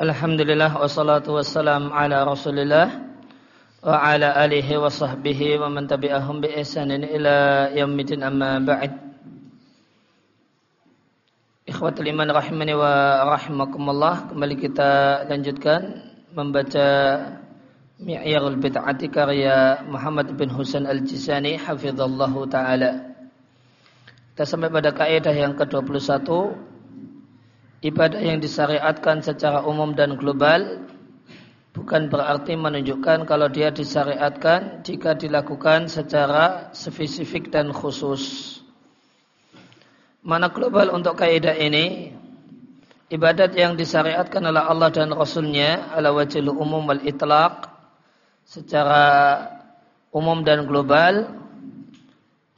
Alhamdulillah wassalatu wassalam ala rasulillah wa ala alihi wa sahbihi wa man tabi'ahum bi ihsanin ila yaumidin amma ba'd. Ikhwatul iman rahimani wa rahimakumullah Kembali kita lanjutkan Membaca Mi'yarul bid'ati karya Muhammad bin Husain al-Jisani Hafizallahu ta'ala. Kita sampai pada kaidah yang ke-21 ibadah yang disyariatkan secara umum dan global bukan berarti menunjukkan kalau dia disyariatkan jika dilakukan secara spesifik dan khusus. Mana global untuk kaidah ini? Ibadat yang disyariatkan oleh Allah dan Rasulnya ala wajil umum wal itlaq secara umum dan global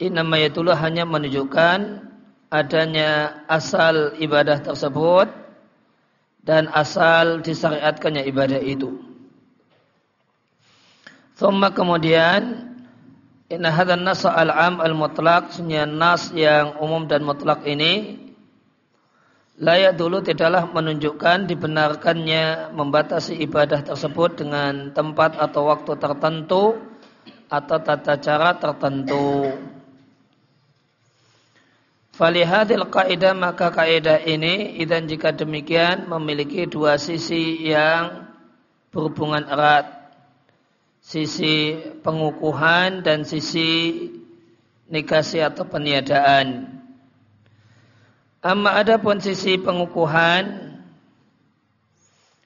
namanya hanya menunjukkan adanya asal ibadah tersebut dan asal disyariatkannya ibadah itu. Thumma kemudian inna hadzal nas al-am al-mutlaq sunya nas yang umum dan mutlak ini layak dulu tidaklah menunjukkan dibenarkannya membatasi ibadah tersebut dengan tempat atau waktu tertentu atau tata cara tertentu. Falihadil kaidah maka kaidah ini idan jika demikian memiliki dua sisi yang berhubungan erat. Sisi pengukuhan dan sisi negasi atau peniadaan. Amma ada pun sisi pengukuhan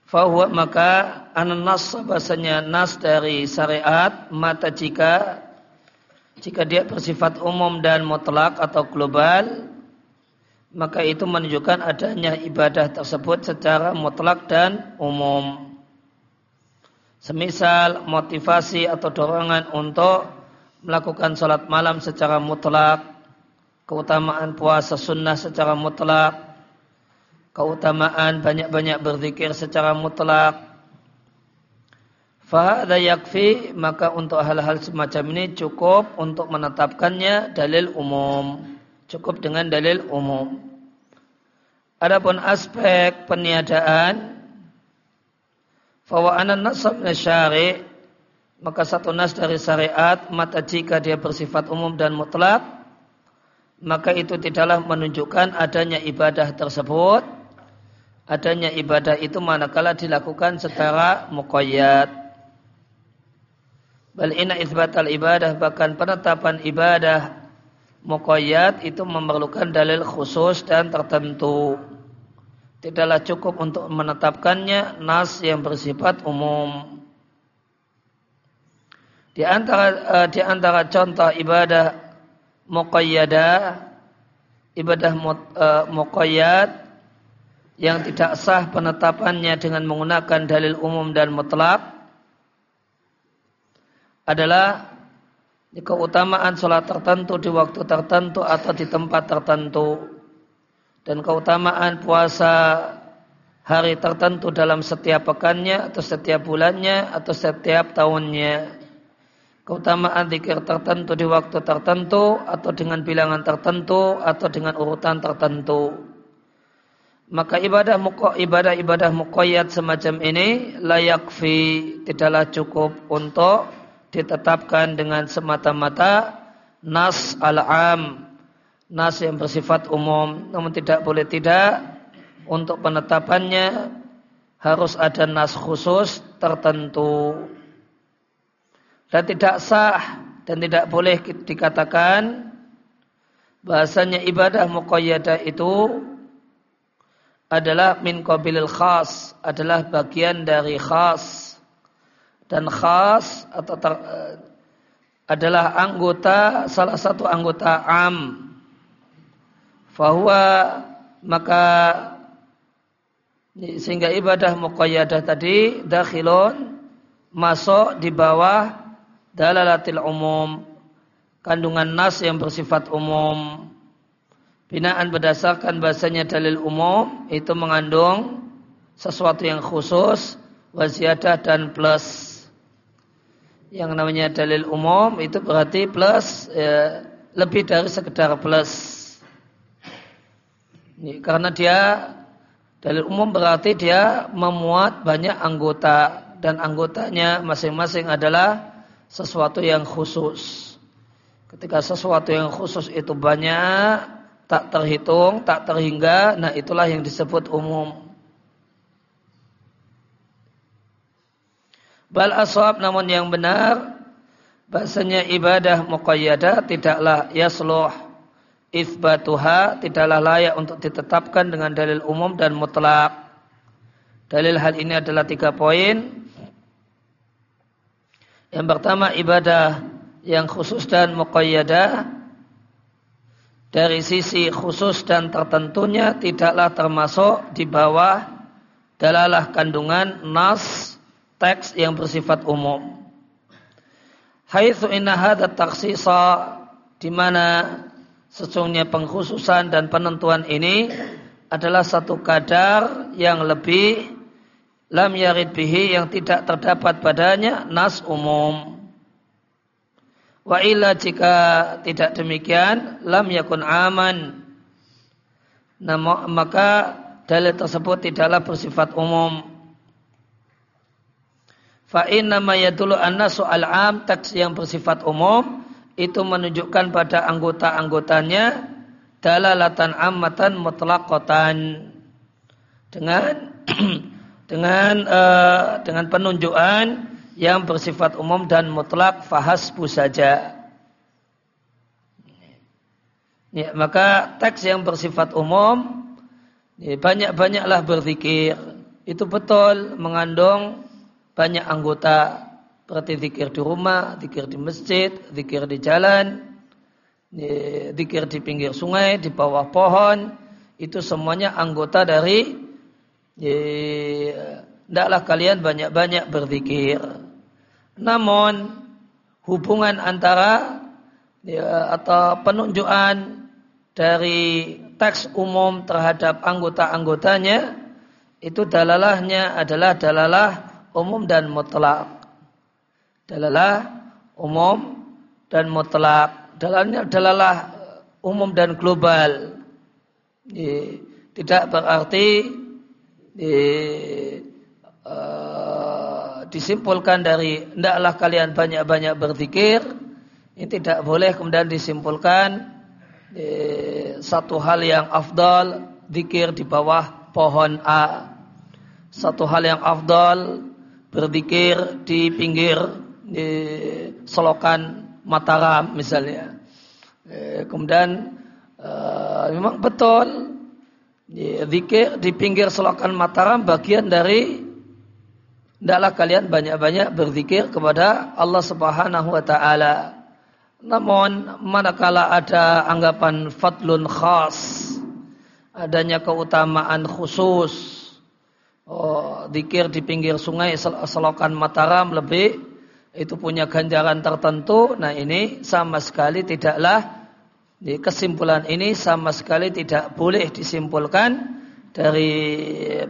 fahuwa maka ananas bahasanya nas dari syariat mata jika jika dia bersifat umum dan mutlak atau global, maka itu menunjukkan adanya ibadah tersebut secara mutlak dan umum. Semisal motivasi atau dorongan untuk melakukan sholat malam secara mutlak, keutamaan puasa sunnah secara mutlak, keutamaan banyak-banyak berzikir secara mutlak, Fahada yakfi maka untuk hal-hal semacam ini cukup untuk menetapkannya dalil umum. Cukup dengan dalil umum. Adapun aspek peniadaan anan nasab syari maka satu nas dari syariat mata jika dia bersifat umum dan mutlak maka itu tidaklah menunjukkan adanya ibadah tersebut adanya ibadah itu manakala dilakukan secara muqayyad Bal inna isbatal ibadah bahkan penetapan ibadah muqayyad itu memerlukan dalil khusus dan tertentu. Tidaklah cukup untuk menetapkannya nas yang bersifat umum. Di antara uh, di antara contoh ibadah muqayyadah ibadah uh, muqayyad yang tidak sah penetapannya dengan menggunakan dalil umum dan mutlak adalah keutamaan sholat tertentu di waktu tertentu atau di tempat tertentu. Dan keutamaan puasa hari tertentu dalam setiap pekannya atau setiap bulannya atau setiap tahunnya. Keutamaan zikir tertentu di waktu tertentu atau dengan bilangan tertentu atau dengan urutan tertentu. Maka ibadah ibadah ibadah muqayyad semacam ini layak fi tidaklah cukup untuk ditetapkan dengan semata-mata nas al-am, nas yang bersifat umum, namun tidak boleh tidak untuk penetapannya harus ada nas khusus tertentu. Dan tidak sah dan tidak boleh dikatakan bahasanya ibadah muqayyadah itu adalah min qabilil khas, adalah bagian dari khas dan khas atau ter, eh, adalah anggota salah satu anggota am. Bahwa maka sehingga ibadah muqayyadah tadi dakhilun masuk di bawah dalalatil umum kandungan nas yang bersifat umum. Binaan berdasarkan bahasanya dalil umum itu mengandung sesuatu yang khusus waziyadah dan plus yang namanya dalil umum itu berarti plus ya, lebih dari sekedar plus. Ini, karena dia Dalil umum berarti dia memuat banyak anggota dan anggotanya masing-masing adalah sesuatu yang khusus. Ketika sesuatu yang khusus itu banyak, tak terhitung, tak terhingga, nah itulah yang disebut umum. Bal aswab namun yang benar bahasanya ibadah muqayyadah tidaklah yasluh ifbatuha tidaklah layak untuk ditetapkan dengan dalil umum dan mutlak. Dalil hal ini adalah tiga poin. Yang pertama ibadah yang khusus dan muqayyadah dari sisi khusus dan tertentunya tidaklah termasuk di bawah dalalah kandungan nas teks yang bersifat umum. Haitsu inna hadha taksisa di mana sesungguhnya pengkhususan dan penentuan ini adalah satu kadar yang lebih lam yarid bihi yang tidak terdapat padanya nas umum. Wa illa jika tidak demikian lam yakun aman. Nah, maka dalil tersebut tidaklah bersifat umum. Fa inna ma yadullu anna soal am teks yang bersifat umum itu menunjukkan pada anggota-anggotanya dalalatan ammatan mutlaqatan dengan dengan uh, dengan penunjukan yang bersifat umum dan mutlak fahasbu saja. Ya, maka teks yang bersifat umum ya, banyak-banyaklah berzikir. Itu betul mengandung banyak anggota berarti zikir di rumah, zikir di masjid, zikir di jalan, zikir di pinggir sungai, di bawah pohon, itu semuanya anggota dari Tidaklah kalian banyak-banyak berzikir. Namun hubungan antara ya, atau penunjukan dari teks umum terhadap anggota-anggotanya itu dalalahnya adalah dalalah umum dan mutlak. Dalalah umum dan mutlak. Dalalnya dalalah umum dan global. Tidak berarti uh, disimpulkan dari hendaklah kalian banyak-banyak berzikir ini tidak boleh kemudian disimpulkan di, satu hal yang afdal zikir di bawah pohon A satu hal yang afdal berzikir di pinggir di selokan Mataram misalnya eh, kemudian uh, memang betul Zikir di pinggir selokan Mataram bagian dari hendaklah kalian banyak-banyak berzikir kepada Allah Subhanahu wa taala. Namun manakala ada anggapan fadlun khas, adanya keutamaan khusus, oh, zikir di pinggir sungai selokan Mataram lebih itu punya ganjaran tertentu. Nah ini sama sekali tidaklah di kesimpulan ini sama sekali tidak boleh disimpulkan dari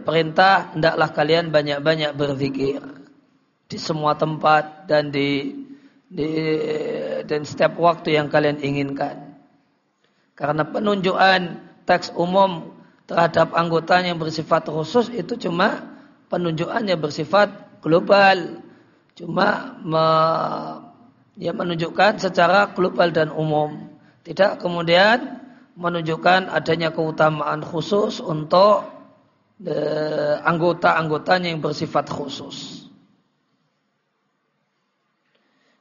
perintah hendaklah kalian banyak-banyak berzikir di semua tempat dan di, di dan setiap waktu yang kalian inginkan. Karena penunjukan teks umum terhadap anggotanya yang bersifat khusus itu cuma penunjukannya bersifat global. Cuma me, ya menunjukkan secara global dan umum. Tidak kemudian menunjukkan adanya keutamaan khusus untuk eh, anggota-anggotanya yang bersifat khusus.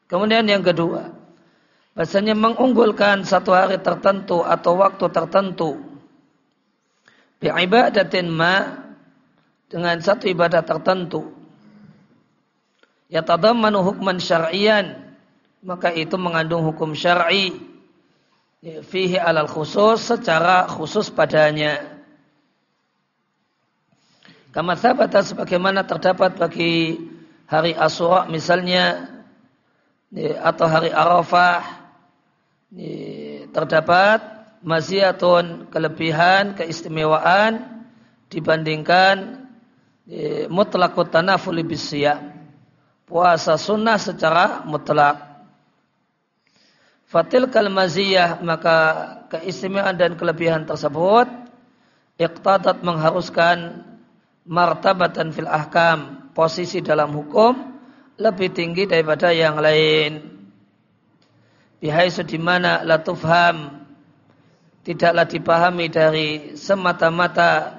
Kemudian yang kedua, bahasanya mengunggulkan satu hari tertentu atau waktu tertentu bi'ibadatin ma dengan satu ibadah tertentu ya tadammanu hukman syar'iyan maka itu mengandung hukum syar'i Ya, fihi alal khusus secara khusus padanya. Kama sabata sebagaimana terdapat bagi hari Asyura misalnya ya, atau hari Arafah ya, terdapat maziatun kelebihan keistimewaan dibandingkan mutlakut tanafuli bisyam puasa sunnah secara mutlak Fatil kalmaziyah maka keistimewaan dan kelebihan tersebut iqtadat mengharuskan martabatan fil ahkam, posisi dalam hukum lebih tinggi daripada yang lain. Bihaisu di mana la tufham tidaklah dipahami dari semata-mata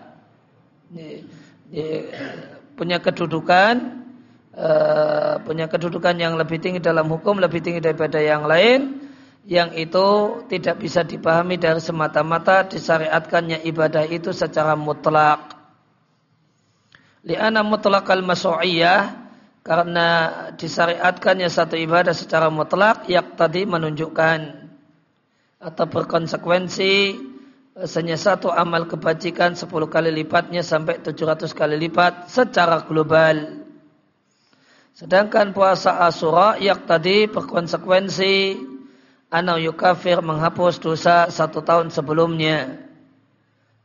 punya kedudukan uh, punya kedudukan yang lebih tinggi dalam hukum lebih tinggi daripada yang lain yang itu tidak bisa dipahami dari semata-mata disyariatkannya ibadah itu secara mutlak. Li'ana mutlak al-masu'iyah karena disyariatkannya satu ibadah secara mutlak yang tadi menunjukkan atau berkonsekuensi Hanya satu amal kebajikan 10 kali lipatnya sampai 700 kali lipat secara global. Sedangkan puasa Asura yang tadi berkonsekuensi anau yukafir menghapus dosa satu tahun sebelumnya.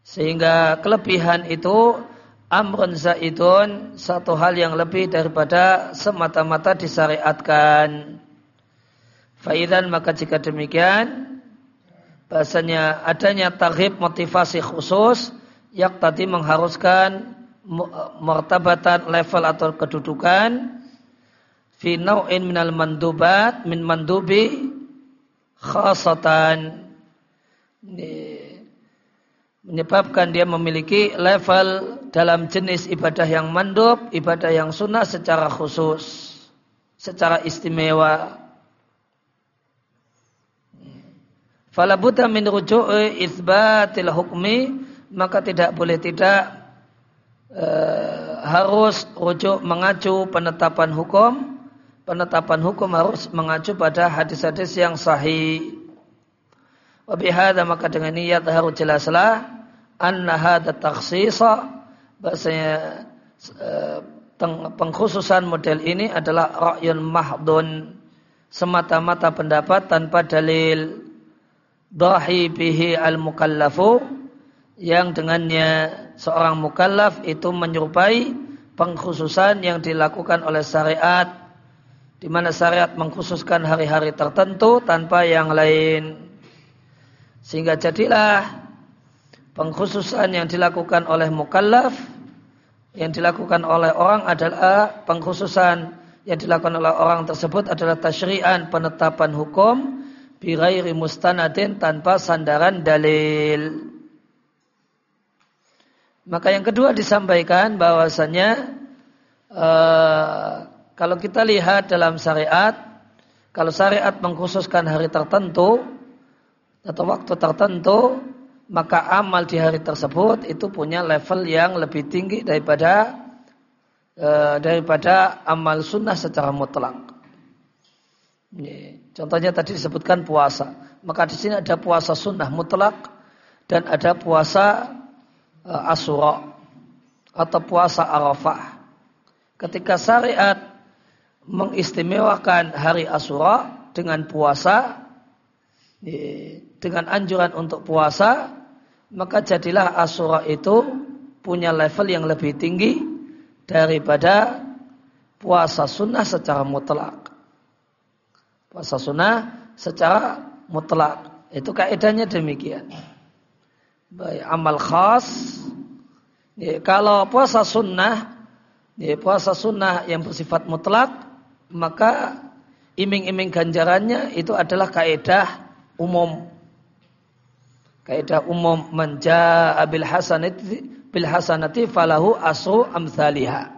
Sehingga kelebihan itu amrun zaidun satu hal yang lebih daripada semata-mata disyariatkan. Faidan maka jika demikian bahasanya adanya tarhib motivasi khusus yang tadi mengharuskan martabatan level atau kedudukan fi nau'in minal mandubat min mandubi khasatan menyebabkan dia memiliki level dalam jenis ibadah yang mandub, ibadah yang sunnah secara khusus, secara istimewa. Fala buddha min ruju'i itsbatil hukmi, maka tidak boleh tidak e, harus rujuk mengacu penetapan hukum. Penetapan hukum harus mengacu pada hadis-hadis yang sahih. Wabihada maka dengan niat harus jelaslah anna hadha takhsisa bahasanya eh, pengkhususan model ini adalah ra'yun mahdun semata-mata pendapat tanpa dalil dahi bihi al mukallafu yang dengannya seorang mukallaf itu menyerupai pengkhususan yang dilakukan oleh syariat di mana syariat mengkhususkan hari-hari tertentu tanpa yang lain. Sehingga jadilah pengkhususan yang dilakukan oleh mukallaf yang dilakukan oleh orang adalah pengkhususan yang dilakukan oleh orang tersebut adalah tasyri'an penetapan hukum birairi mustanadin tanpa sandaran dalil. Maka yang kedua disampaikan bahwasanya uh, kalau kita lihat dalam syariat, kalau syariat mengkhususkan hari tertentu, atau waktu tertentu, maka amal di hari tersebut itu punya level yang lebih tinggi daripada e, daripada amal sunnah secara mutlak. Contohnya tadi disebutkan puasa. Maka di sini ada puasa sunnah mutlak dan ada puasa e, asura atau puasa arafah. Ketika syariat mengistimewakan hari asura dengan puasa, dengan anjuran untuk puasa, maka jadilah Asura itu punya level yang lebih tinggi daripada puasa sunnah secara mutlak. Puasa sunnah secara mutlak. Itu kaidahnya demikian. Baik, amal khas. Ya, kalau puasa sunnah, ya, puasa sunnah yang bersifat mutlak, maka iming-iming ganjarannya itu adalah kaidah umum kaidah umum manja bil hasanati bil hasanati falahu asru amsalihah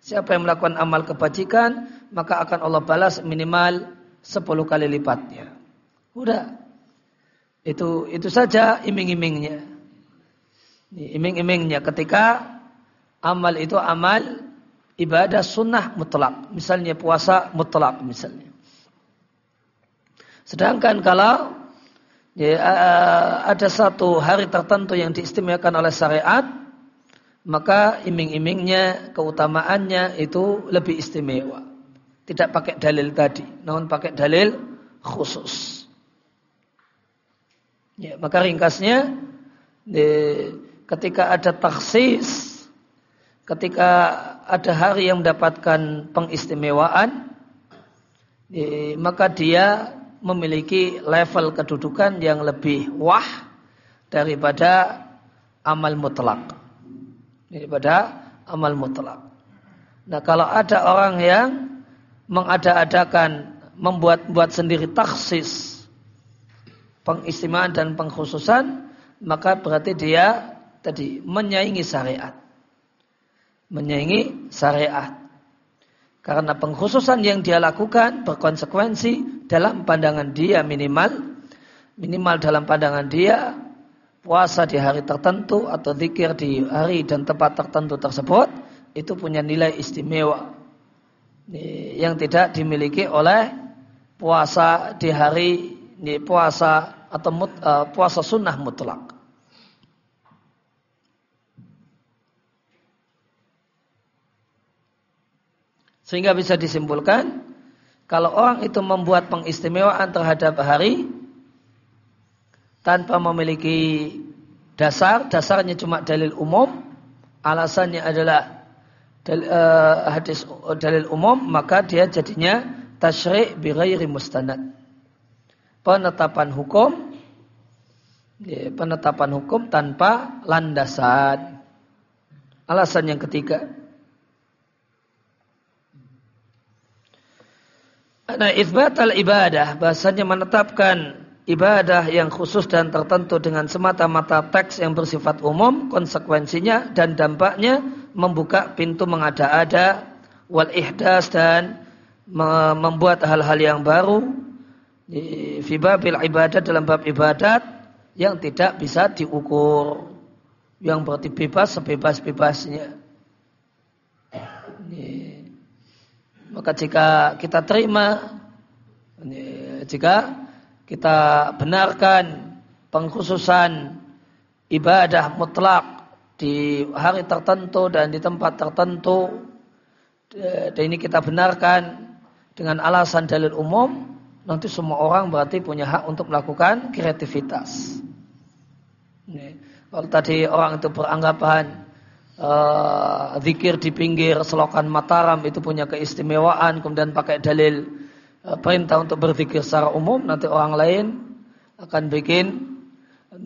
siapa yang melakukan amal kebajikan maka akan Allah balas minimal 10 kali lipatnya. Udah. Itu itu saja iming-imingnya. Iming-imingnya. Ketika amal itu amal ibadah sunnah mutlak. Misalnya puasa mutlak misalnya. Sedangkan kalau ya, ada satu hari tertentu yang diistimewakan oleh syariat, maka iming-imingnya, keutamaannya itu lebih istimewa. Tidak pakai dalil tadi, namun pakai dalil khusus. Ya, maka ringkasnya, ya, ketika ada taksis, ketika ada hari yang mendapatkan pengistimewaan, maka dia memiliki level kedudukan yang lebih wah daripada amal mutlak. Daripada amal mutlak. Nah kalau ada orang yang mengada-adakan membuat buat sendiri taksis pengistimewaan dan pengkhususan maka berarti dia tadi menyaingi syariat. Menyaingi syariat. Karena pengkhususan yang dia lakukan berkonsekuensi dalam pandangan dia minimal minimal dalam pandangan dia puasa di hari tertentu atau zikir di hari dan tempat tertentu tersebut itu punya nilai istimewa yang tidak dimiliki oleh puasa di hari ini puasa atau mut, uh, puasa sunnah mutlak. Sehingga bisa disimpulkan kalau orang itu membuat pengistimewaan terhadap hari tanpa memiliki dasar, dasarnya cuma dalil umum, alasannya adalah dalil, uh, hadis dalil umum, maka dia jadinya tasyri' bi ghairi mustanad. Penetapan hukum ya, penetapan hukum tanpa landasan. Alasan yang ketiga. Nah, isbat al-ibadah bahasanya menetapkan ibadah yang khusus dan tertentu dengan semata-mata teks yang bersifat umum, konsekuensinya dan dampaknya membuka pintu mengada-ada wal ihdas dan membuat hal-hal yang baru di fibabil ibadat dalam bab ibadat yang tidak bisa diukur yang berarti bebas sebebas-bebasnya. Maka jika kita terima jika kita benarkan pengkhususan ibadah mutlak di hari tertentu dan di tempat tertentu dan ini kita benarkan dengan alasan dalil umum, nanti semua orang berarti punya hak untuk melakukan kreativitas. Kalau tadi orang itu beranggapan uh, zikir di pinggir selokan Mataram itu punya keistimewaan, kemudian pakai dalil perintah untuk berzikir secara umum, nanti orang lain akan bikin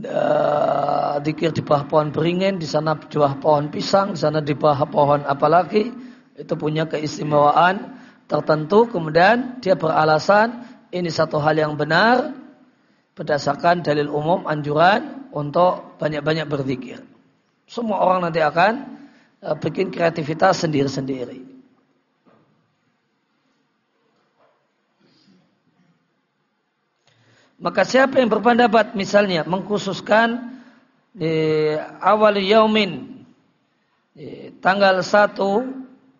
uh, zikir di bawah pohon beringin, di sana di bawah pohon pisang, di sana di bawah pohon apalagi, itu punya keistimewaan tertentu kemudian dia beralasan ini satu hal yang benar berdasarkan dalil umum anjuran untuk banyak-banyak berzikir. Semua orang nanti akan uh, bikin kreativitas sendiri-sendiri. Maka siapa yang berpendapat misalnya mengkhususkan di awal yaumin di tanggal 1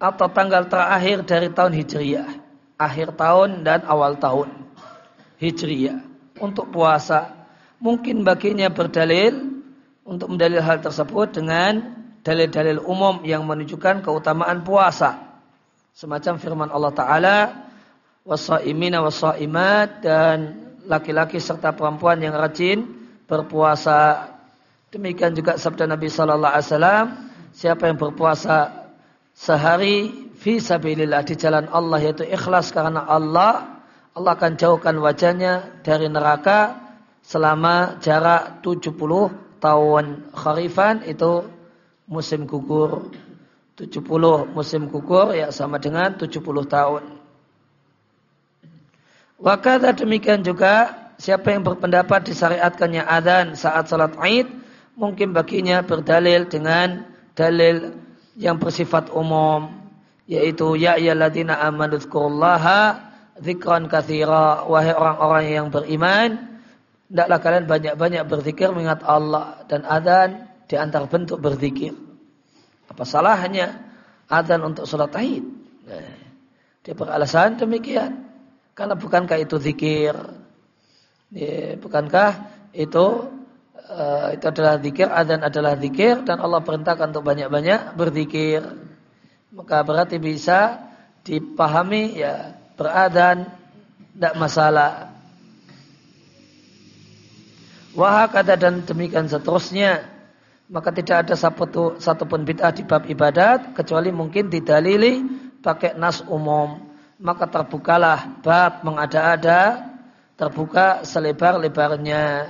atau tanggal terakhir dari tahun Hijriyah. Akhir tahun dan awal tahun Hijriyah. Untuk puasa. Mungkin baginya berdalil untuk mendalil hal tersebut dengan dalil-dalil umum yang menunjukkan keutamaan puasa. Semacam firman Allah Ta'ala, wasa'imina wasa'imat dan laki-laki serta perempuan yang rajin berpuasa. Demikian juga sabda Nabi Sallallahu Alaihi Wasallam, siapa yang berpuasa sehari fi sabilillah di jalan Allah yaitu ikhlas karena Allah Allah akan jauhkan wajahnya dari neraka selama jarak 70 tahun. Kharifan itu musim gugur. 70 musim gugur ya sama dengan 70 tahun Wakata demikian juga siapa yang berpendapat disyariatkannya adzan saat salat Id mungkin baginya berdalil dengan dalil yang bersifat umum yaitu ya ayyuhalladzina amanu dzkurullaha dzikran katsira. Wahai orang-orang yang beriman hendaklah kalian banyak-banyak berzikir mengingat Allah dan adzan di antara bentuk berzikir. Apa salahnya adzan untuk salat Id? Nah, dia beralasan demikian karena bukankah itu zikir ya, bukankah itu uh, itu adalah zikir, adzan adalah zikir dan Allah perintahkan untuk banyak-banyak berzikir. Maka berarti bisa dipahami ya beradzan tidak masalah. Wahak ada dan demikian seterusnya. Maka tidak ada satu, satupun bid'ah di bab ibadat kecuali mungkin didalili pakai nas umum. Maka terbukalah bab mengada-ada terbuka selebar-lebarnya.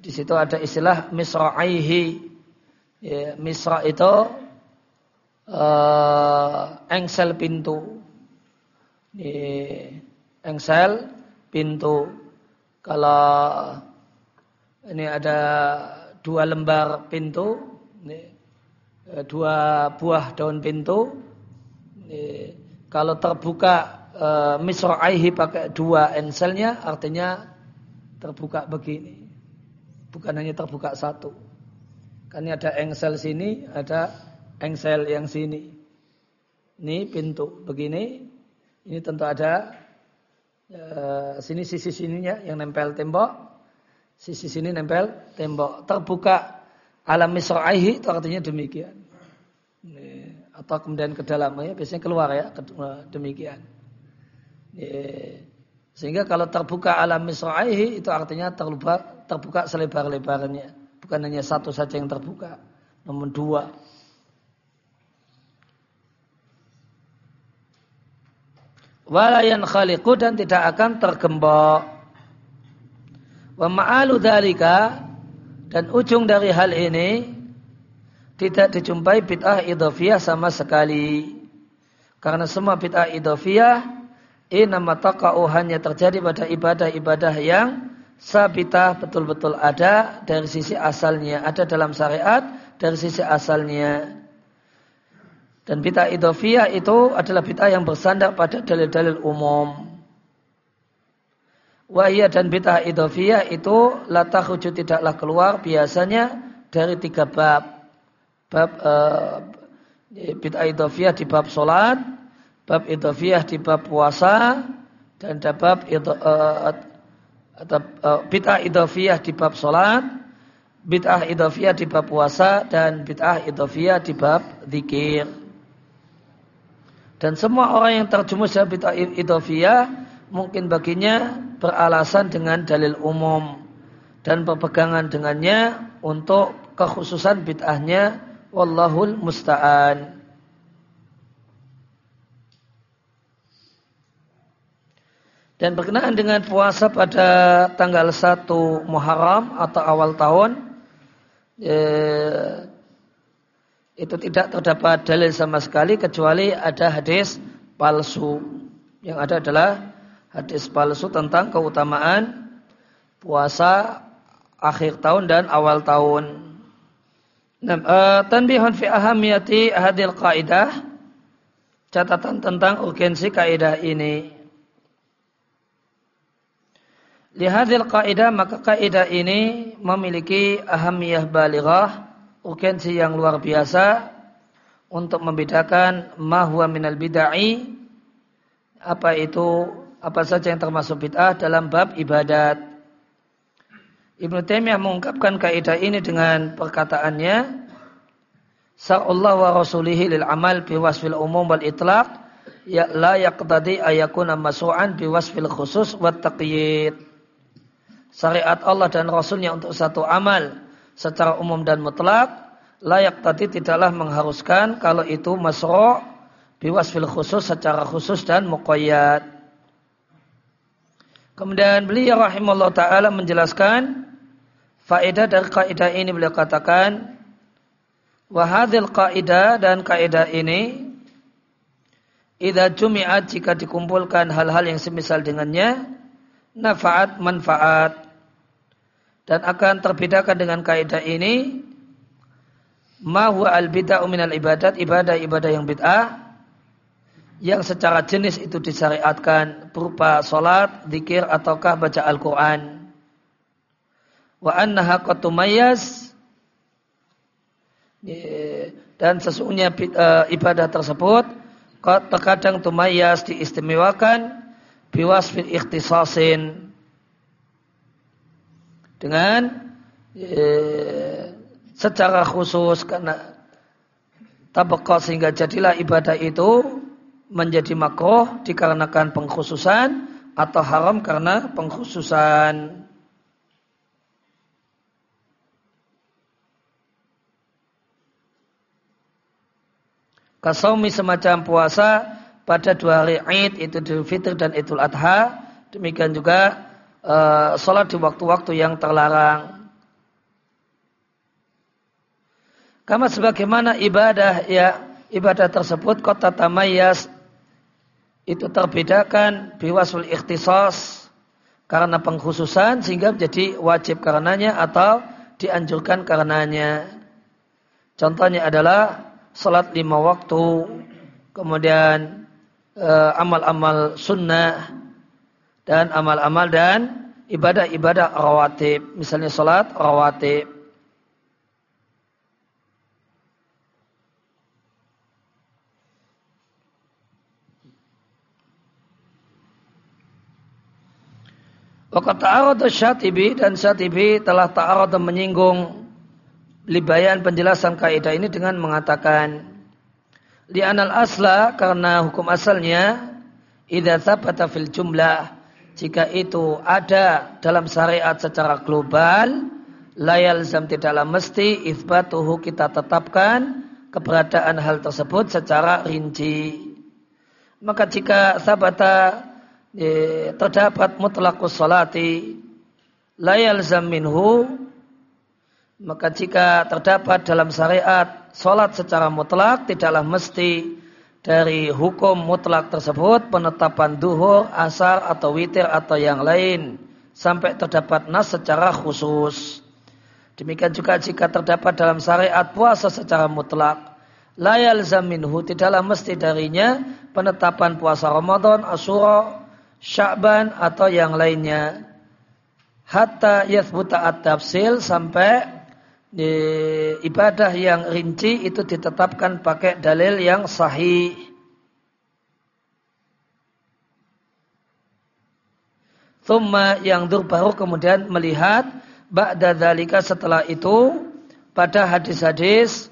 Di situ ada istilah misra'aihi Ya, misra itu uh, engsel pintu. Engsel pintu. Kalau ini ada dua lembar pintu, eh, dua buah daun pintu. Ini, kalau terbuka e, misra'aihi pakai dua engselnya, artinya terbuka begini. Bukan hanya terbuka satu. Kan ada engsel sini, ada engsel yang sini. Ini pintu begini. Ini tentu ada e, sini sisi sininya yang nempel tembok. Sisi sini nempel tembok. Terbuka alam misra'aihi itu artinya demikian. Atau kemudian ke dalam? Ya biasanya keluar ya demikian. Ya. sehingga kalau terbuka alam misra'ihi itu artinya terbuka terbuka selebar-lebarnya. Bukan hanya satu saja yang terbuka namun dua. Walayan khaliqu dan tidak akan tergembok. Wa ma'alu dan ujung dari hal ini tidak dijumpai bid'ah idofiyah sama sekali. Karena semua bid'ah idofiyah nama taqa'u hanya terjadi pada ibadah-ibadah yang sabitah betul-betul ada dari sisi asalnya, ada dalam syariat dari sisi asalnya. Dan bid'ah idofiyah itu adalah bid'ah yang bersandar pada dalil-dalil umum. Wahia dan bid'ah idofiyah itu latah tidaklah keluar biasanya dari tiga bab bab uh, bid'ah idhofiyah di bab solat, bab idhofiyah di bab puasa, dan ada bab uh, uh, bid'ah idhofiyah di bab solat, bid'ah idhofiyah di bab puasa, dan bid'ah idhofiyah di bab zikir. Dan semua orang yang terjumus dalam bid'ah idhofiyah mungkin baginya beralasan dengan dalil umum dan berpegangan dengannya untuk kekhususan bid'ahnya Wallahul musta'an. Dan berkenaan dengan puasa pada tanggal 1 Muharram atau awal tahun eh, itu tidak terdapat dalil sama sekali kecuali ada hadis palsu. Yang ada adalah hadis palsu tentang keutamaan puasa akhir tahun dan awal tahun. Uh, tanbihun fi ahamiyati hadil kaidah. Catatan tentang urgensi kaidah ini. Lihadil kaidah maka kaidah ini memiliki ahamiyah balighah, urgensi yang luar biasa untuk membedakan mahwa minal bid'ai apa itu apa saja yang termasuk bid'ah dalam bab ibadat. Ibnu Taimiyah mengungkapkan kaidah ini dengan perkataannya Sa'allahu wa rasulihi lil amal bi wasfil umum wal itlaq ya la yaqtadi ayakuna masu'an bi wasfil khusus wa taqyid. Syariat Allah dan Rasulnya untuk satu amal secara umum dan mutlak layak tadi tidaklah mengharuskan kalau itu masro' biwasfil khusus secara khusus dan muqayyad. Kemudian beliau rahimahullah ta'ala menjelaskan faedah dari kaidah ini beliau katakan wahadil kaidah dan kaidah ini idza jumi'at jika dikumpulkan hal-hal yang semisal dengannya nafaat manfaat. Dan akan terbedakan dengan kaidah ini ma huwa al bid'ah minal ibadat ibadah-ibadah yang bid'ah yang secara jenis itu disyariatkan berupa solat, zikir ataukah baca Al-Quran. Wa annaha qatumayaz dan sesungguhnya eh, ibadah tersebut terkadang tumayaz diistimewakan biwasfil ikhtisasin dengan e, secara khusus karena tabaqah sehingga jadilah ibadah itu menjadi makruh dikarenakan pengkhususan atau haram karena pengkhususan. Kasaumi semacam puasa pada dua hari Id itu Idul Fitri dan Idul Adha. Demikian juga uh, sholat di waktu-waktu yang terlarang. Kama sebagaimana ibadah ya ibadah tersebut kota tamayas itu terbedakan biwasul ikhtisas karena pengkhususan sehingga menjadi wajib karenanya atau dianjurkan karenanya. Contohnya adalah salat lima waktu, kemudian eh, amal-amal uh, sunnah dan amal-amal dan ibadah-ibadah rawatib, misalnya salat rawatib. Waqat ta'arada syatibi dan syatibi telah ta'arada menyinggung libayan penjelasan kaidah ini dengan mengatakan li'anal asla karena hukum asalnya idza thabata fil jumlah jika itu ada dalam syariat secara global layal zam tidaklah mesti itsbatuhu kita tetapkan keberadaan hal tersebut secara rinci. Maka jika sabata terdapat mutlakus salati layal zaminhu maka jika terdapat dalam syariat salat secara mutlak tidaklah mesti dari hukum mutlak tersebut penetapan duhur, asar atau witir atau yang lain sampai terdapat nas secara khusus. Demikian juga jika terdapat dalam syariat puasa secara mutlak layal zaminhu tidaklah mesti darinya penetapan puasa Ramadan, Asyura, Sya'ban atau yang lainnya hatta yathbuta at-tafsil sampai di ibadah yang rinci itu ditetapkan pakai dalil yang sahih. Thumma yang dur baru kemudian melihat ba'da dzalika setelah itu pada hadis-hadis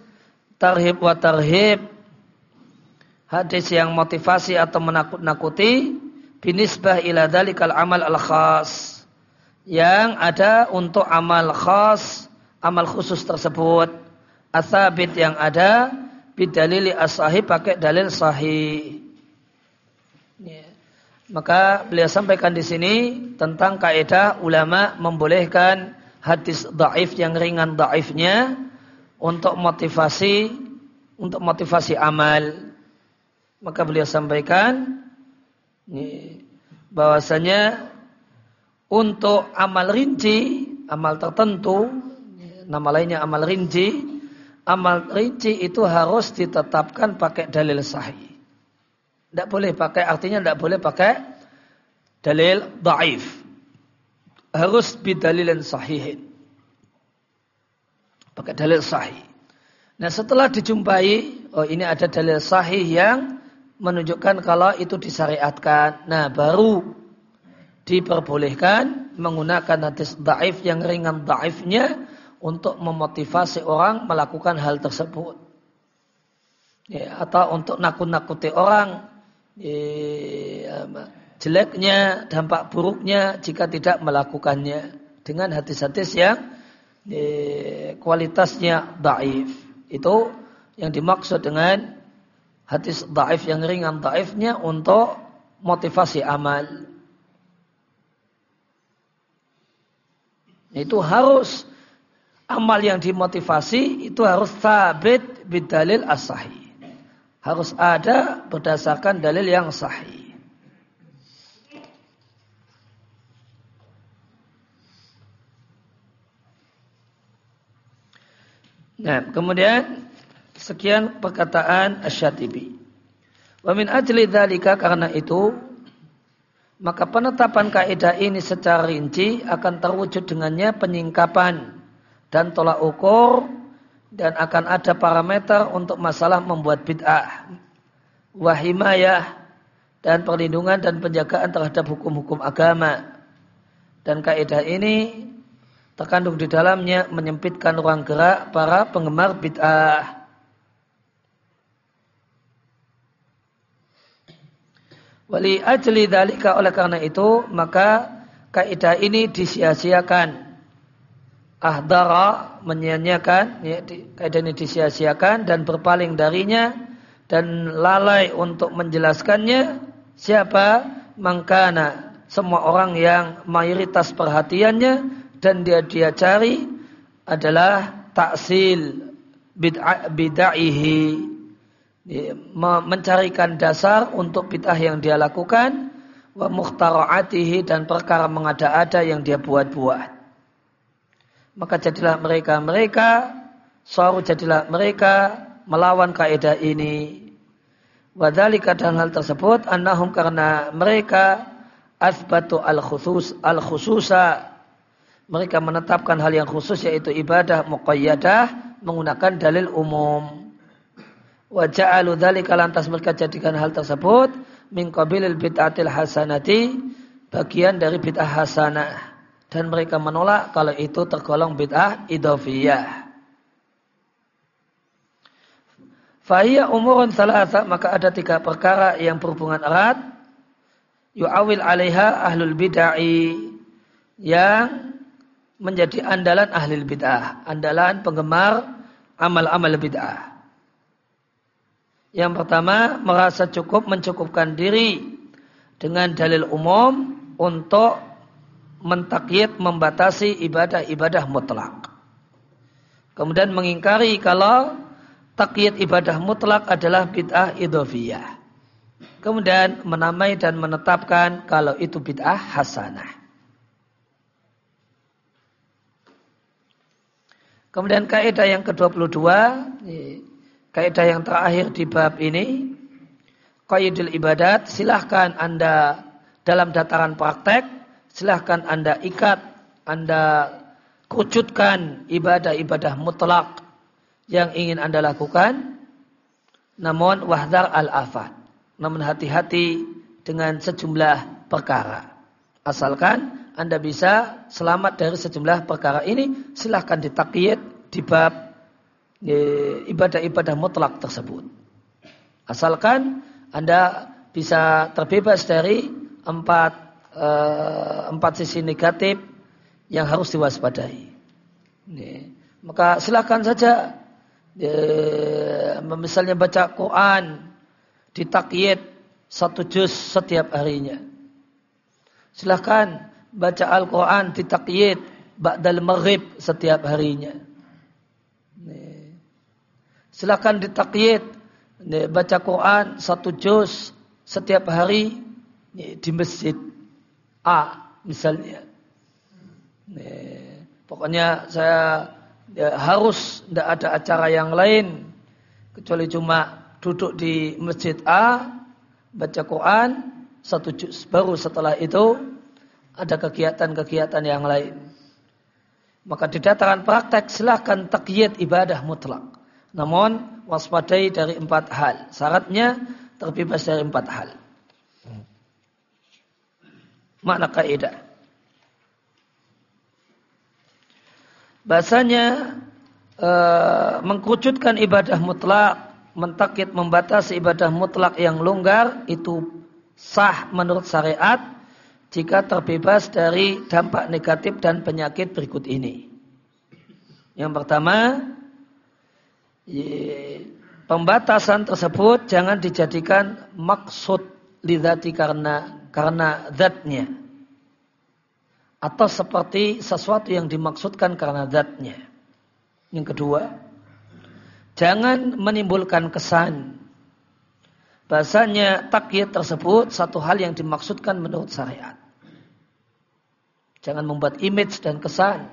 tarhib wa tarhib hadis yang motivasi atau menakut-nakuti binisbah ila dalikal amal al khas yang ada untuk amal khas amal khusus tersebut. Asabit yang ada bidalili as-sahih pakai dalil sahih. Ya. maka beliau sampaikan di sini tentang kaidah ulama membolehkan hadis daif yang ringan daifnya untuk motivasi untuk motivasi amal. Maka beliau sampaikan bahwasanya untuk amal rinci, amal tertentu, nama lainnya amal rinci, amal rinci itu harus ditetapkan pakai dalil sahih. Tidak boleh pakai, artinya tidak boleh pakai dalil daif. Harus bidalilin sahihin. Pakai dalil sahih. Nah setelah dijumpai, oh ini ada dalil sahih yang menunjukkan kalau itu disyariatkan. Nah, baru diperbolehkan menggunakan hadis daif yang ringan daifnya untuk memotivasi orang melakukan hal tersebut. Ya, atau untuk nakut-nakuti orang ya, jeleknya, dampak buruknya jika tidak melakukannya dengan hadis-hadis yang ya, kualitasnya daif. Itu yang dimaksud dengan hadis daif yang ringan daifnya untuk motivasi amal. Itu harus amal yang dimotivasi itu harus sabit bidalil as-sahih. Harus ada berdasarkan dalil yang sahih. Nah, kemudian Sekian perkataan Asyatibi. Wa min ajli dzalika karena itu maka penetapan kaidah ini secara rinci akan terwujud dengannya penyingkapan dan tolak ukur dan akan ada parameter untuk masalah membuat bid'ah wahimayah dan perlindungan dan penjagaan terhadap hukum-hukum agama dan kaidah ini terkandung di dalamnya menyempitkan ruang gerak para penggemar bid'ah Wali ajli dalika oleh karena itu maka kaidah ini disia-siakan. Ahdara menyia-nyiakan ya, kaidah ini disia-siakan dan berpaling darinya dan lalai untuk menjelaskannya siapa mangkana semua orang yang mayoritas perhatiannya dan dia dia cari adalah taksil bid'aihi mencarikan dasar untuk bid'ah yang dia lakukan wa mukhtara'atihi dan perkara mengada-ada yang dia buat-buat. Maka jadilah mereka mereka Saru jadilah mereka melawan kaidah ini. Wadhalika dan hal tersebut annahum karena mereka asbatu al khusus al khususa mereka menetapkan hal yang khusus yaitu ibadah muqayyadah menggunakan dalil umum. Wa ja'alu dzalika lantas mereka jadikan hal tersebut min qabilil bid'atil hasanati bagian dari bid'ah hasanah dan mereka menolak kalau itu tergolong bid'ah idhofiyah. Fahiyya umurun salasa maka ada tiga perkara yang berhubungan erat. Yu'awil alaiha ahlul bid'ah yang menjadi andalan ahli bid'ah, andalan penggemar amal-amal bid'ah. Yang pertama, merasa cukup mencukupkan diri dengan dalil umum untuk mentakyid membatasi ibadah-ibadah mutlak. Kemudian mengingkari kalau takyid ibadah mutlak adalah bid'ah idhofiyah. Kemudian menamai dan menetapkan kalau itu bid'ah hasanah. Kemudian kaidah yang ke-22, kaidah yang terakhir di bab ini, qaidul ibadat, silahkan Anda dalam dataran praktek, silahkan Anda ikat, Anda kerucutkan ibadah-ibadah mutlak yang ingin Anda lakukan. Namun wahdar al-afat. Namun hati-hati dengan sejumlah perkara. Asalkan Anda bisa selamat dari sejumlah perkara ini, silahkan ditakyid di bab ibadah-ibadah mutlak tersebut. Asalkan Anda bisa terbebas dari empat, e, empat sisi negatif yang harus diwaspadai. Maka silahkan saja misalnya baca Quran ditakyid satu juz setiap harinya. Silahkan baca Al-Quran ditakyid ba'dal maghrib setiap harinya. Silahkan ditakyid baca Quran satu juz setiap hari di masjid A misalnya. Pokoknya saya ya, harus tidak ada acara yang lain kecuali cuma duduk di masjid A baca Quran satu juz baru setelah itu ada kegiatan-kegiatan yang lain maka di dataran praktek silahkan takyid ibadah mutlak namun waspadai dari empat hal. Syaratnya terbebas dari empat hal. Makna kaidah. Bahasanya e, mengkucutkan ibadah mutlak, mentakit membatasi ibadah mutlak yang longgar itu sah menurut syariat jika terbebas dari dampak negatif dan penyakit berikut ini. Yang pertama, pembatasan tersebut jangan dijadikan maksud lidati karena karena zatnya atau seperti sesuatu yang dimaksudkan karena zatnya. Yang kedua, jangan menimbulkan kesan bahasanya takyid tersebut satu hal yang dimaksudkan menurut syariat. Jangan membuat image dan kesan.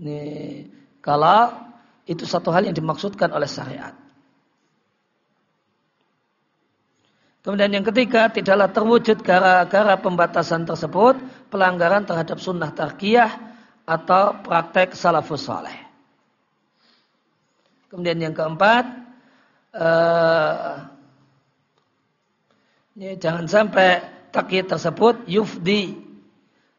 Ini, kalau itu satu hal yang dimaksudkan oleh syariat. Kemudian yang ketiga, tidaklah terwujud gara-gara pembatasan tersebut pelanggaran terhadap sunnah tarkiyah atau praktek salafus saleh. Kemudian yang keempat, uh, ya, jangan sampai takyid tersebut yufdi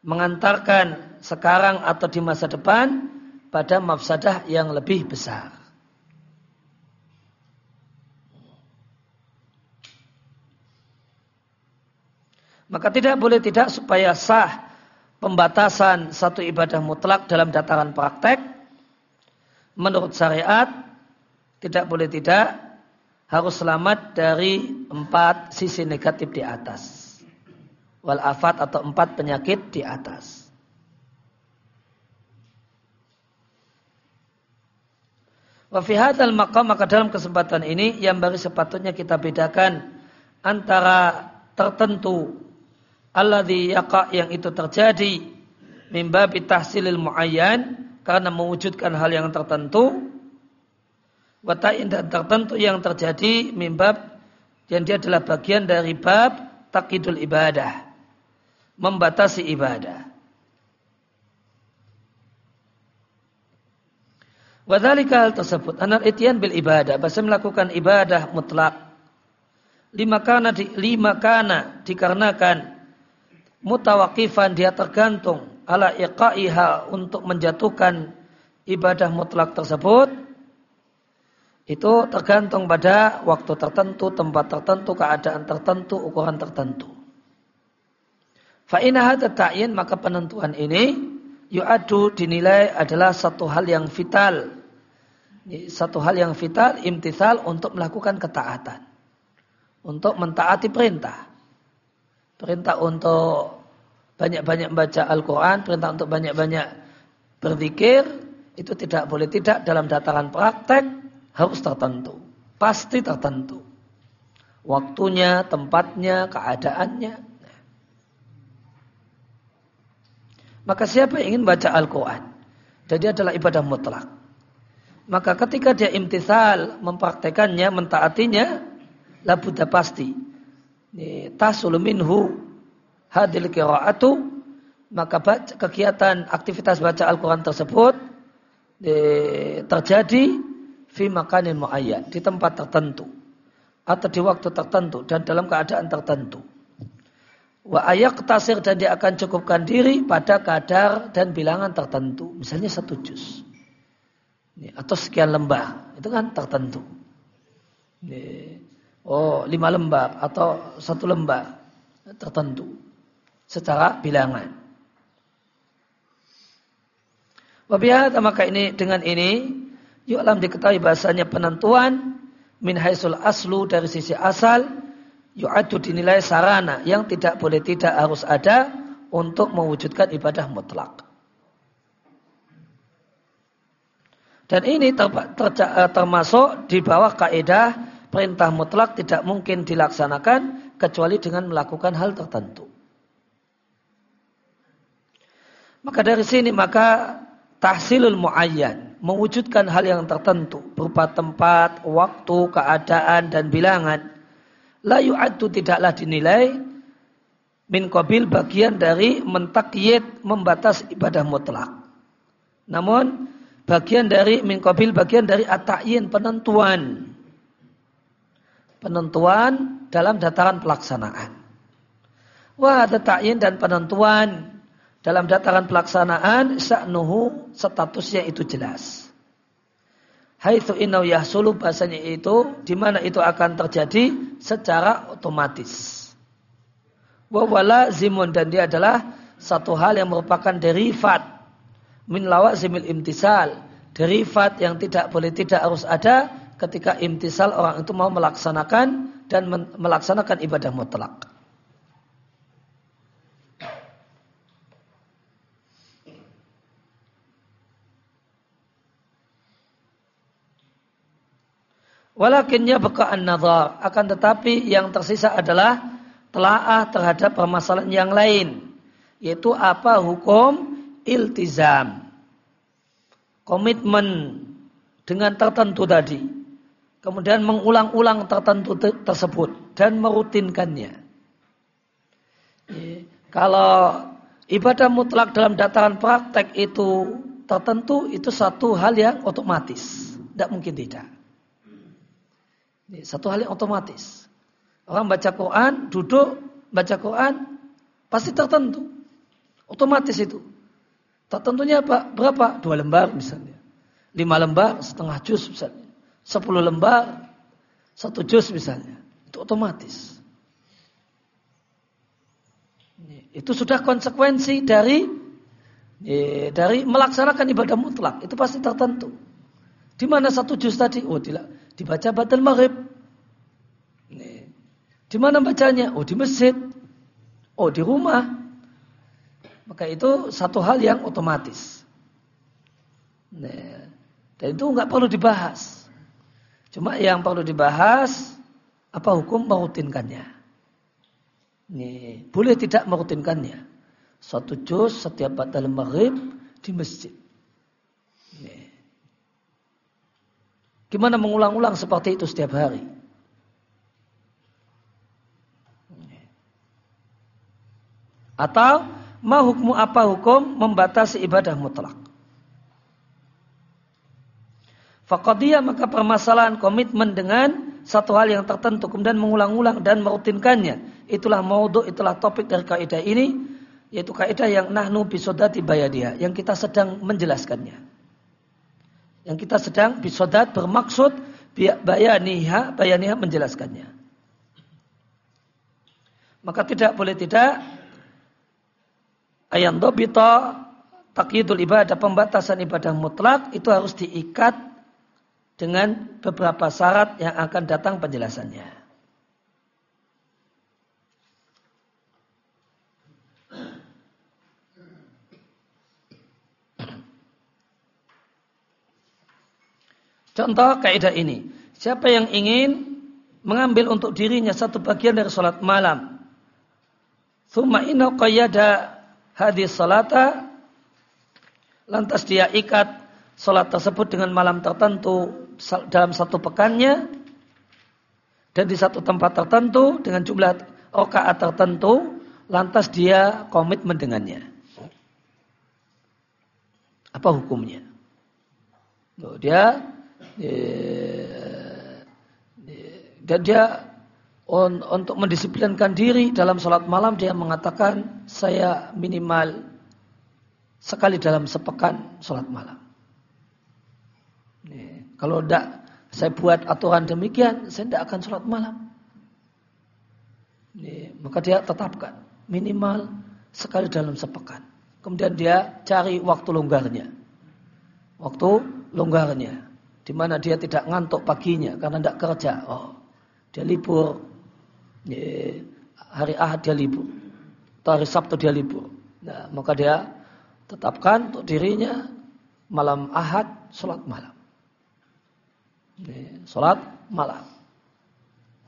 mengantarkan sekarang atau di masa depan pada mafsadah yang lebih besar. Maka tidak boleh tidak supaya sah pembatasan satu ibadah mutlak dalam dataran praktek. Menurut syariat, tidak boleh tidak harus selamat dari empat sisi negatif di atas. Wal afat atau empat penyakit di atas. Wa fi hadzal maqam maka dalam kesempatan ini yang bagi sepatutnya kita bedakan antara tertentu alladzi yaqa yang itu terjadi mimba tahsilil muayyan karena mewujudkan hal yang tertentu watain dan tertentu yang terjadi mimbab yang dia adalah bagian dari bab takidul ibadah membatasi ibadah Wadhalika hal tersebut. Anak itian bil ibadah. Bahasa melakukan ibadah mutlak. Lima kana di, lima kana dikarenakan mutawakifan dia tergantung ala iqaiha untuk menjatuhkan ibadah mutlak tersebut. Itu tergantung pada waktu tertentu, tempat tertentu, keadaan tertentu, ukuran tertentu. Fa'inah ta'yin maka penentuan ini yu'adu dinilai adalah satu hal yang vital satu hal yang vital, imtithal untuk melakukan ketaatan. Untuk mentaati perintah. Perintah untuk banyak-banyak membaca Al-Quran, perintah untuk banyak-banyak berzikir, itu tidak boleh tidak dalam dataran praktek, harus tertentu. Pasti tertentu. Waktunya, tempatnya, keadaannya. Maka siapa yang ingin baca Al-Quran? Jadi adalah ibadah mutlak maka ketika dia imtithal mempraktekannya, mentaatinya, la buddha pasti. Tasul minhu hadil qira'atu maka kegiatan aktivitas baca Al-Quran tersebut terjadi fi makanin muayyan di tempat tertentu atau di waktu tertentu dan dalam keadaan tertentu. Wa ayak tasir dan dia akan cukupkan diri pada kadar dan bilangan tertentu. Misalnya satu juz atau sekian lembar itu kan tertentu. Oh lima lembar atau satu lembar tertentu secara bilangan. Wabihat maka ini dengan ini yuk alam diketahui bahasanya penentuan min haisul aslu dari sisi asal yu'adu dinilai sarana yang tidak boleh tidak harus ada untuk mewujudkan ibadah mutlak. Dan ini eh, termasuk di bawah kaidah perintah mutlak tidak mungkin dilaksanakan kecuali dengan melakukan hal tertentu. Maka dari sini maka tahsilul muayyan mewujudkan hal yang tertentu berupa tempat, waktu, keadaan dan bilangan la yu'addu tidaklah dinilai min qabil bagian dari mentakyid membatas ibadah mutlak. Namun bagian dari mingkobil bagian dari atayin penentuan. Penentuan dalam dataran pelaksanaan. Wah ada dan penentuan dalam dataran pelaksanaan sa'nuhu statusnya itu jelas. Haitsu inau yahsulu bahasanya itu di mana itu akan terjadi secara otomatis. Wa wala zimun dan dia adalah satu hal yang merupakan derivat min lawazimil imtisal derivat yang tidak boleh tidak harus ada ketika imtisal orang itu mau melaksanakan dan melaksanakan ibadah mutlak. Walakinnya bekaan nazar akan tetapi yang tersisa adalah telaah terhadap permasalahan yang lain yaitu apa hukum iltizam. Komitmen dengan tertentu tadi. Kemudian mengulang-ulang tertentu tersebut dan merutinkannya. Kalau ibadah mutlak dalam dataran praktek itu tertentu, itu satu hal yang otomatis. Tidak mungkin tidak. Satu hal yang otomatis. Orang baca Quran, duduk, baca Quran, pasti tertentu. Otomatis itu. Tentunya apa? Berapa? Dua lembar misalnya. Lima lembar, setengah juz misalnya. Sepuluh lembar, satu juz misalnya. Itu otomatis. Itu sudah konsekuensi dari dari melaksanakan ibadah mutlak. Itu pasti tertentu. Di mana satu juz tadi? Oh, tidak. Dibaca batal maghrib. Di mana bacanya? Oh, di masjid. Oh, di rumah. Maka itu satu hal yang otomatis. Nah, itu nggak perlu dibahas. Cuma yang perlu dibahas apa hukum merutinkannya. Nih, boleh tidak merutinkannya. Satu juz setiap batal maghrib di masjid. Nih. Gimana mengulang-ulang seperti itu setiap hari? Atau ma hukum apa hukum membatasi ibadah mutlak? Fakadiyah maka permasalahan komitmen dengan satu hal yang tertentu kemudian mengulang-ulang dan merutinkannya. Itulah maudhu, itulah topik dari kaidah ini yaitu kaidah yang nahnu bisodati bayadia yang kita sedang menjelaskannya. Yang kita sedang bisodat bermaksud bayaniha, bayaniha menjelaskannya. Maka tidak boleh tidak ayat dobita takyidul ibadah pembatasan ibadah mutlak itu harus diikat dengan beberapa syarat yang akan datang penjelasannya. Contoh kaidah ini. Siapa yang ingin mengambil untuk dirinya satu bagian dari sholat malam. Thumma inna qayyada hadis salata lantas dia ikat salat tersebut dengan malam tertentu dalam satu pekannya dan di satu tempat tertentu dengan jumlah rakaat tertentu lantas dia komitmen dengannya. Apa hukumnya? Dia dan dia untuk mendisiplinkan diri dalam sholat malam dia mengatakan saya minimal sekali dalam sepekan sholat malam. Kalau tidak saya buat aturan demikian, saya tidak akan sholat malam. Maka dia tetapkan minimal sekali dalam sepekan. Kemudian dia cari waktu longgarnya. Waktu longgarnya. Di mana dia tidak ngantuk paginya karena tidak kerja. Oh, dia libur hari Ahad dia libur. Atau hari Sabtu dia libur. Nah, maka dia tetapkan untuk dirinya malam Ahad sholat malam. Sholat malam.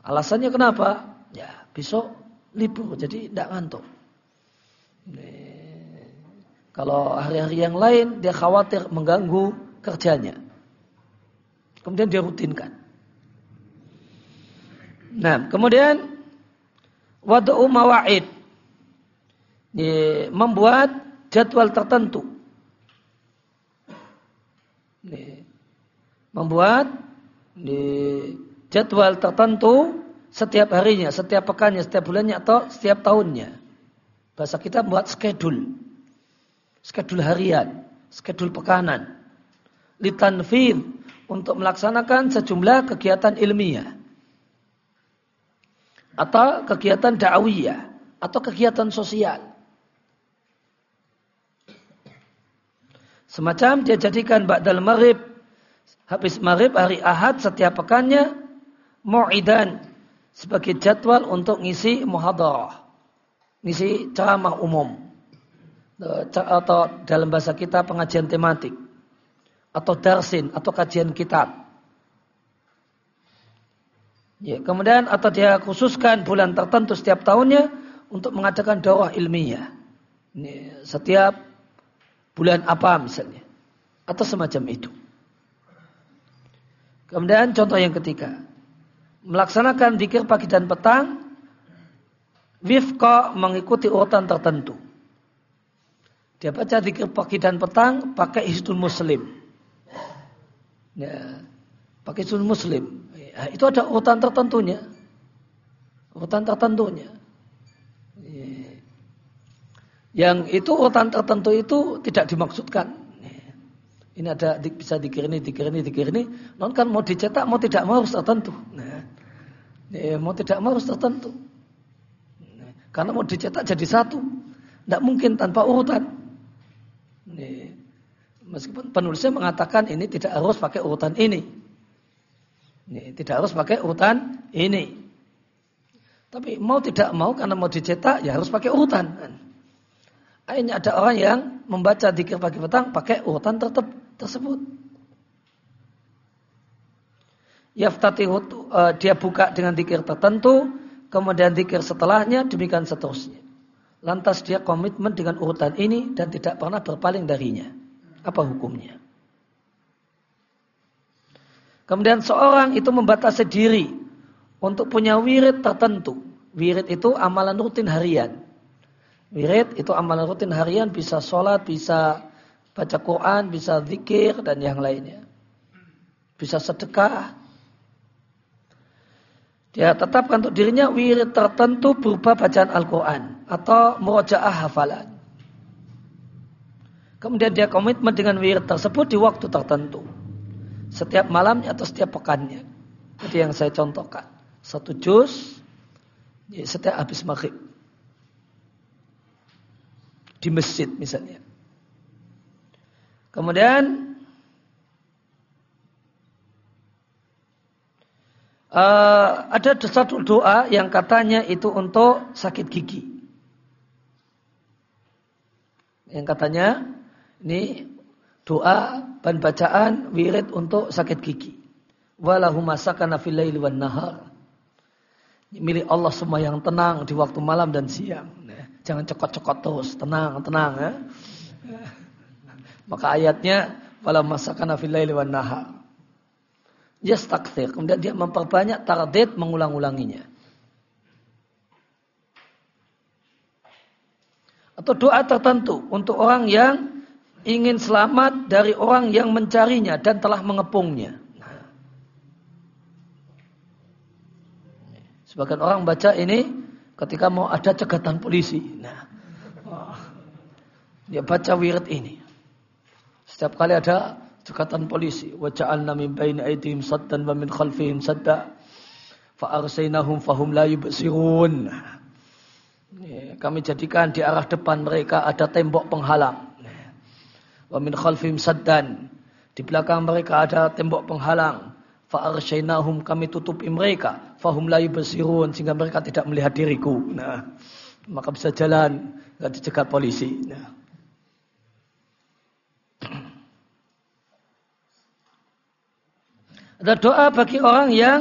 Alasannya kenapa? Ya besok libur jadi tidak ngantuk. Kalau hari-hari yang lain dia khawatir mengganggu kerjanya. Kemudian dia rutinkan. Nah, kemudian Wada'u mawa'id. Membuat jadwal tertentu. Membuat jadwal tertentu setiap harinya, setiap pekannya, setiap bulannya atau setiap tahunnya. Bahasa kita membuat schedule. Schedule harian, schedule pekanan. Litanfid untuk melaksanakan sejumlah kegiatan ilmiah atau kegiatan dakwiyah atau kegiatan sosial. Semacam dia jadikan ba'dal maghrib habis maghrib hari Ahad setiap pekannya mu'idan sebagai jadwal untuk ngisi muhadarah. Ngisi ceramah umum. Atau dalam bahasa kita pengajian tematik. Atau darsin atau kajian kitab. Ya, kemudian atau dia khususkan bulan tertentu setiap tahunnya untuk mengadakan dakwah ilmiah. Ini, setiap bulan apa misalnya. Atau semacam itu. Kemudian contoh yang ketiga. Melaksanakan dikir pagi dan petang. Wifqa mengikuti urutan tertentu. Dia baca dikir pagi dan petang pakai histul muslim. Ya, pakai histul muslim. Ya, itu ada urutan tertentunya. Urutan tertentunya. Yang itu urutan tertentu itu tidak dimaksudkan. Ini ada bisa dikir ini, dikir ini, dikir ini. Non kan mau dicetak, mau tidak mau harus tertentu. Nah, mau tidak mau harus tertentu. Karena mau dicetak jadi satu. Tidak mungkin tanpa urutan. Meskipun penulisnya mengatakan ini tidak harus pakai urutan ini. Tidak harus pakai urutan ini. Tapi mau tidak mau karena mau dicetak ya harus pakai urutan. Akhirnya ada orang yang membaca dikir pagi petang pakai urutan tetap tersebut. uh, dia buka dengan zikir tertentu, kemudian zikir setelahnya, demikian seterusnya. Lantas dia komitmen dengan urutan ini dan tidak pernah berpaling darinya. Apa hukumnya? Kemudian seorang itu membatasi diri untuk punya wirid tertentu. Wirid itu amalan rutin harian. Wirid itu amalan rutin harian bisa sholat, bisa baca Quran, bisa zikir dan yang lainnya. Bisa sedekah, dia tetapkan untuk dirinya wirid tertentu berupa bacaan Al-Quran atau murojaah hafalan. Kemudian dia komitmen dengan wirid tersebut di waktu tertentu. Setiap malamnya atau setiap pekannya. Jadi yang saya contohkan. Satu juz setiap habis maghrib. Di masjid misalnya. Kemudian Uh, ada satu doa yang katanya itu untuk sakit gigi. Yang katanya ini doa dan bacaan wirid untuk sakit gigi. Walahu masakana fil laili wan nahar. Milik Allah semua yang tenang di waktu malam dan siang. Nah, jangan cekot-cekot terus, tenang, tenang ya. Maka ayatnya wala masakana fil laili wan nahar yastakthir. Kemudian dia memperbanyak tardid mengulang-ulanginya. Atau doa tertentu untuk orang yang ingin selamat dari orang yang mencarinya dan telah mengepungnya. Sebagian orang baca ini ketika mau ada cegatan polisi. Nah, dia baca wirid ini. Setiap kali ada cekatan polisi wa ja'alna min baini aydihim saddan wa min khalfihim sadda fa arsaynahum fahum la yubsirun kami jadikan di arah depan mereka ada tembok penghalang wa min khalfihim saddan. Di belakang mereka ada tembok penghalang. Fa arsaynahum kami tutupi mereka. Fahum la yubsirun sehingga mereka tidak melihat diriku. Nah maka bisa jalan enggak dicegat polisi. Nah. Ada doa bagi orang yang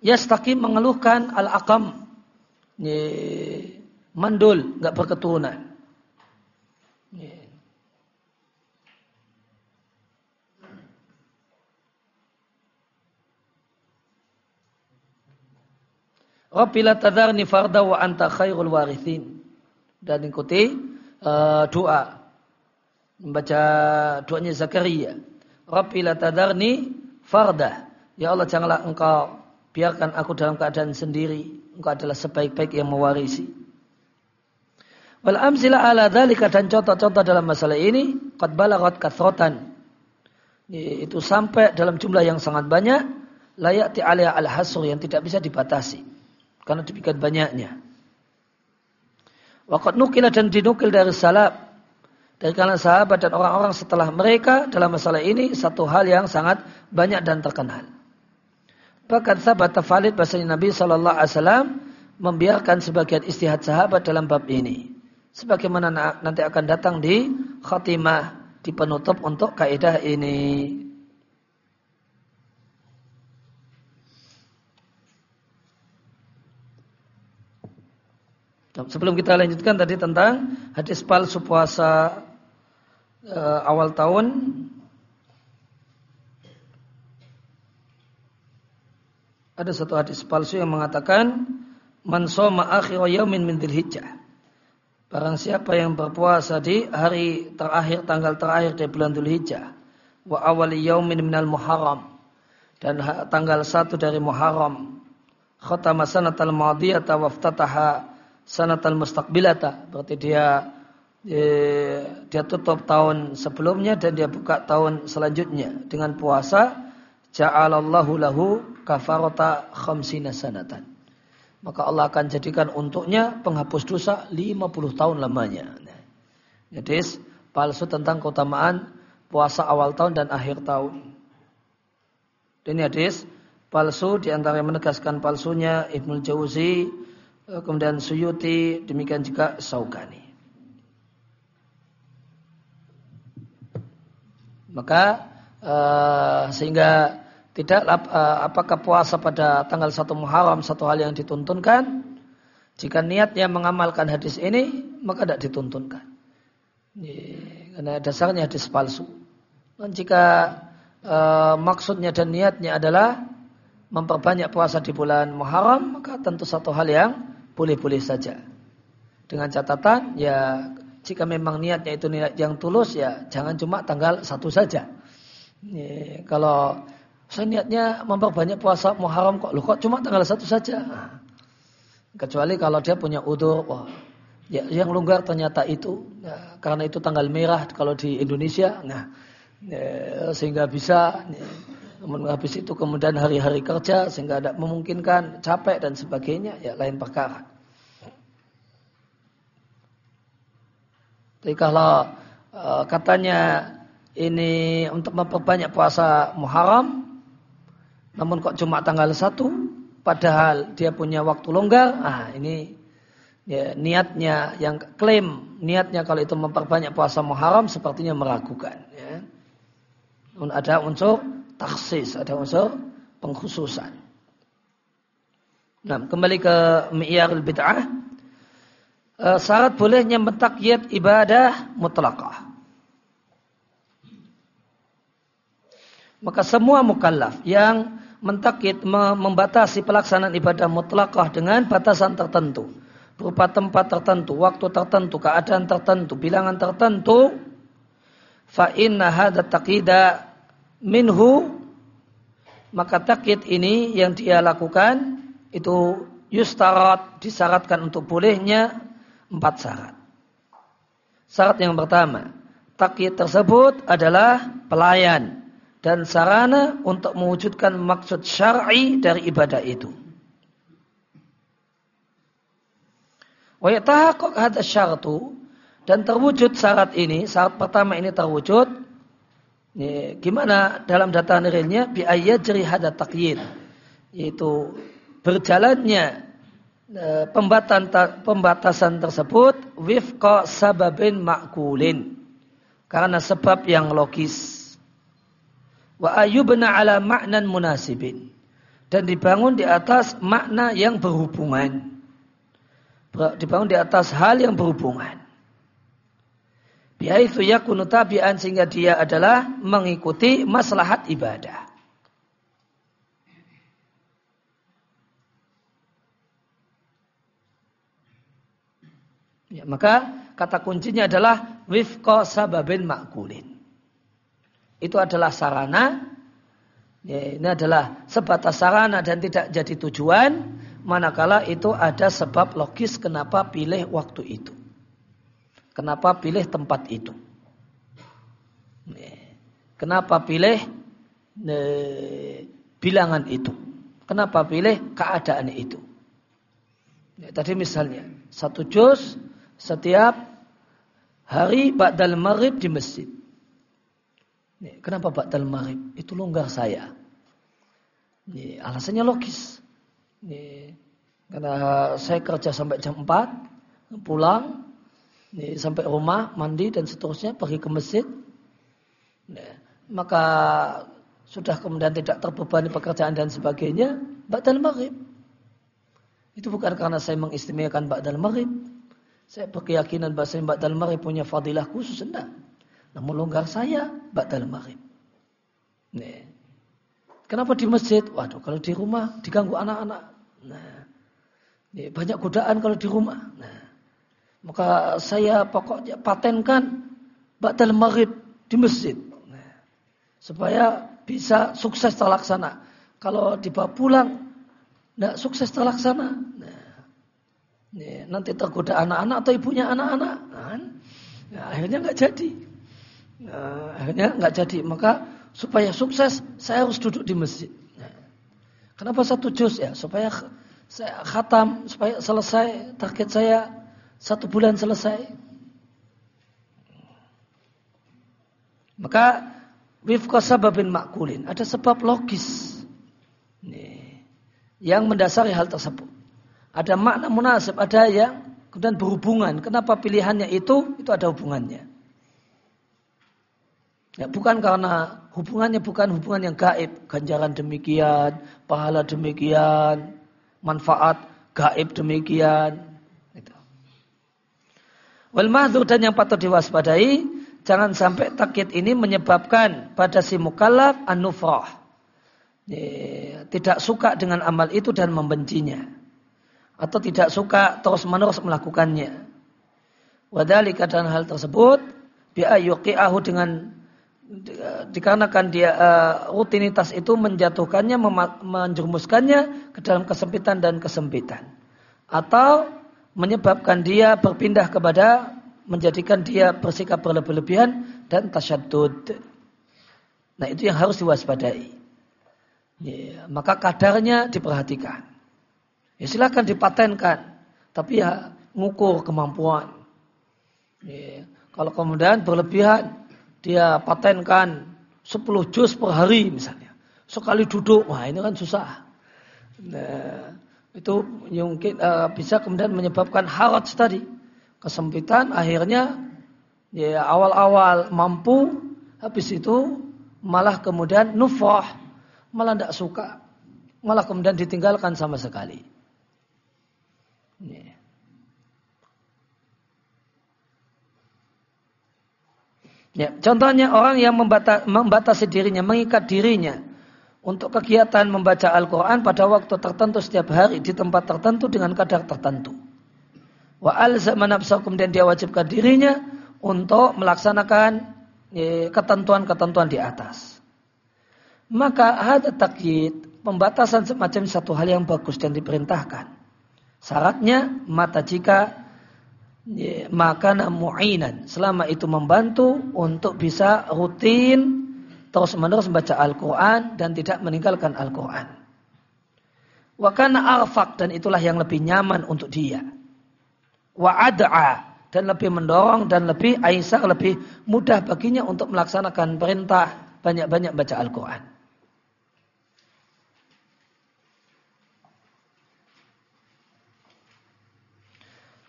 yastaqim mengeluhkan al-aqam. Mandul, nggak berketurunan. Rabbila tadarni farda wa anta khairul warithin. Dan ikuti uh, doa. Membaca doanya Zakaria. Rabbila tadarni farda. Ya Allah janganlah engkau biarkan aku dalam keadaan sendiri. Engkau adalah sebaik-baik yang mewarisi. Wal amsila ala dhalika dan contoh-contoh dalam masalah ini qad balagat kathrotan. Itu sampai dalam jumlah yang sangat banyak layak alaiha al hasr yang tidak bisa dibatasi karena demikian banyaknya. Waqad nukila dan dinukil dari salaf dari kalangan sahabat dan orang-orang setelah mereka dalam masalah ini satu hal yang sangat banyak dan terkenal. Bahkan sahabat valid bahasanya Nabi Shallallahu Alaihi Wasallam membiarkan sebagian istihad sahabat dalam bab ini. Sebagaimana nanti akan datang di khatimah di penutup untuk kaidah ini. Sebelum kita lanjutkan tadi tentang hadis palsu puasa uh, awal tahun Ada satu hadis palsu yang mengatakan man soma akhir yaumin min dzulhijjah. Barang siapa yang berpuasa di hari terakhir tanggal terakhir dari bulan Dzulhijjah wa awali yaumin minal Muharram dan tanggal satu dari Muharram khatama sanatal madiyata wa iftataha sanatal mustaqbilata berarti dia dia tutup tahun sebelumnya dan dia buka tahun selanjutnya dengan puasa ja'alallahu lahu kafarata khamsina sanatan. Maka Allah akan jadikan untuknya penghapus dosa 50 tahun lamanya. Jadi palsu tentang keutamaan puasa awal tahun dan akhir tahun. Ini hadis palsu di antara yang menegaskan palsunya Ibnu Jauzi, eh, kemudian Suyuti, demikian juga Saukani. Maka uh, sehingga tidak eh, apakah puasa pada tanggal satu Muharram satu hal yang dituntunkan? Jika niatnya mengamalkan hadis ini, maka tidak dituntunkan. Karena dasarnya hadis palsu. Dan jika e, maksudnya dan niatnya adalah memperbanyak puasa di bulan Muharram, maka tentu satu hal yang boleh-boleh saja. Dengan catatan, ya jika memang niatnya itu niat yang tulus, ya jangan cuma tanggal satu saja. Ya, kalau saya niatnya memperbanyak puasa Muharram kok, lu kok cuma tanggal satu saja. Kecuali kalau dia punya udur, wah, ya, yang longgar ternyata itu, ya, karena itu tanggal merah kalau di Indonesia, nah, ya, sehingga bisa, ya, namun habis itu kemudian hari-hari kerja sehingga tidak memungkinkan capek dan sebagainya, ya lain perkara. Jadi kalau uh, katanya ini untuk memperbanyak puasa Muharram, namun kok cuma tanggal satu, padahal dia punya waktu longgar, ah ini ya, niatnya yang klaim niatnya kalau itu memperbanyak puasa Muharram sepertinya meragukan. Ya. Namun ada unsur taksis, ada unsur pengkhususan. Nah, kembali ke mi'yarul bid'ah. E, syarat bolehnya mentakyid ibadah mutlakah. Maka semua mukallaf yang mentakit membatasi pelaksanaan ibadah mutlakah dengan batasan tertentu berupa tempat tertentu, waktu tertentu, keadaan tertentu, bilangan tertentu fa inna hadza taqida minhu maka takid ini yang dia lakukan itu yustarat disyaratkan untuk bolehnya empat syarat. Syarat yang pertama, takid tersebut adalah pelayan dan sarana untuk mewujudkan maksud syar'i dari ibadah itu. Wa yatahaqqaq hadha syartu dan terwujud syarat ini, syarat pertama ini terwujud ini, gimana dalam data realnya bi jeri hada taqyid. Yaitu berjalannya e, pembatasan pembatasan tersebut wifqa sababin makulin. Karena sebab yang logis. Wa ayubna ala maknan munasibin. Dan dibangun di atas makna yang berhubungan. Dibangun di atas hal yang berhubungan bihaitsu yakunu tabi'an sehingga dia adalah mengikuti maslahat ibadah. Ya, maka kata kuncinya adalah wifqa sababin makulin. Itu adalah sarana ya, ini adalah sebatas sarana dan tidak jadi tujuan manakala itu ada sebab logis kenapa pilih waktu itu kenapa pilih tempat itu ya, kenapa pilih ne, bilangan itu kenapa pilih keadaan itu ya, tadi misalnya satu juz setiap hari ba'dal maghrib di masjid Nih, kenapa Ba'dal Maghrib? Itu longgar saya. Nih, alasannya logis. Nih, karena saya kerja sampai jam 4, pulang, sampai rumah, mandi dan seterusnya, pergi ke masjid. Maka sudah kemudian tidak terbebani pekerjaan dan sebagainya, Ba'dal Maghrib. Itu bukan karena saya mengistimewakan Ba'dal Maghrib. Saya berkeyakinan bahwa Ba'dal Maghrib punya fadilah khusus, enggak. Namun longgar saya ba'dal maghrib. Nih. Kenapa di masjid? Waduh, kalau di rumah diganggu anak-anak. Nah, banyak godaan kalau di rumah. Nah, maka saya pokoknya patenkan ba'dal maghrib di masjid. Supaya bisa sukses terlaksana. Kalau dibawa pulang, tidak sukses terlaksana. Nah, nanti tergoda anak-anak atau ibunya anak-anak. Nah, akhirnya nggak jadi. Nah, akhirnya nggak jadi. Maka supaya sukses saya harus duduk di masjid. Nah, kenapa satu juz ya? Supaya saya khatam, supaya selesai target saya satu bulan selesai. Maka wifqa sababin makulin. Ada sebab logis. Nih, yang mendasari hal tersebut. Ada makna munasib, ada yang kemudian berhubungan. Kenapa pilihannya itu? Itu ada hubungannya. Ya, bukan karena hubungannya bukan hubungan yang gaib, ganjaran demikian, pahala demikian, manfaat gaib demikian. Wal mahdur dan yang patut diwaspadai, jangan sampai takit ini menyebabkan pada si mukallaf an-nufrah. Ya, tidak suka dengan amal itu dan membencinya. Atau tidak suka terus-menerus melakukannya. Wadhalika dan hal tersebut bi'ayyuqi'ahu dengan dikarenakan dia uh, rutinitas itu menjatuhkannya menjerumuskannya ke dalam kesempitan dan kesempitan atau menyebabkan dia berpindah kepada menjadikan dia bersikap berlebih-lebihan dan tasyadud. Nah itu yang harus diwaspadai. Ya, maka kadarnya diperhatikan. Ya silakan dipatenkan, tapi ya ngukur kemampuan. Ya, kalau kemudian berlebihan, dia patenkan 10 juz per hari misalnya. Sekali duduk, wah ini kan susah. Nah, itu mungkin uh, bisa kemudian menyebabkan haraj tadi. Kesempitan akhirnya ya awal-awal mampu, habis itu malah kemudian nufah, malah tidak suka. Malah kemudian ditinggalkan sama sekali. Yeah. Ya, contohnya orang yang membatasi dirinya, mengikat dirinya untuk kegiatan membaca Al-Quran pada waktu tertentu setiap hari di tempat tertentu dengan kadar tertentu. Wa alzama kemudian dia wajibkan dirinya untuk melaksanakan ya, ketentuan-ketentuan di atas. Maka ada takyid, pembatasan semacam satu hal yang bagus dan diperintahkan. Syaratnya mata jika maka mu'inan selama itu membantu untuk bisa rutin terus menerus membaca Al-Quran dan tidak meninggalkan Al-Quran. Wakana arfak dan itulah yang lebih nyaman untuk dia. Wa dan lebih mendorong dan lebih Aisyah lebih mudah baginya untuk melaksanakan perintah banyak-banyak baca Al-Quran.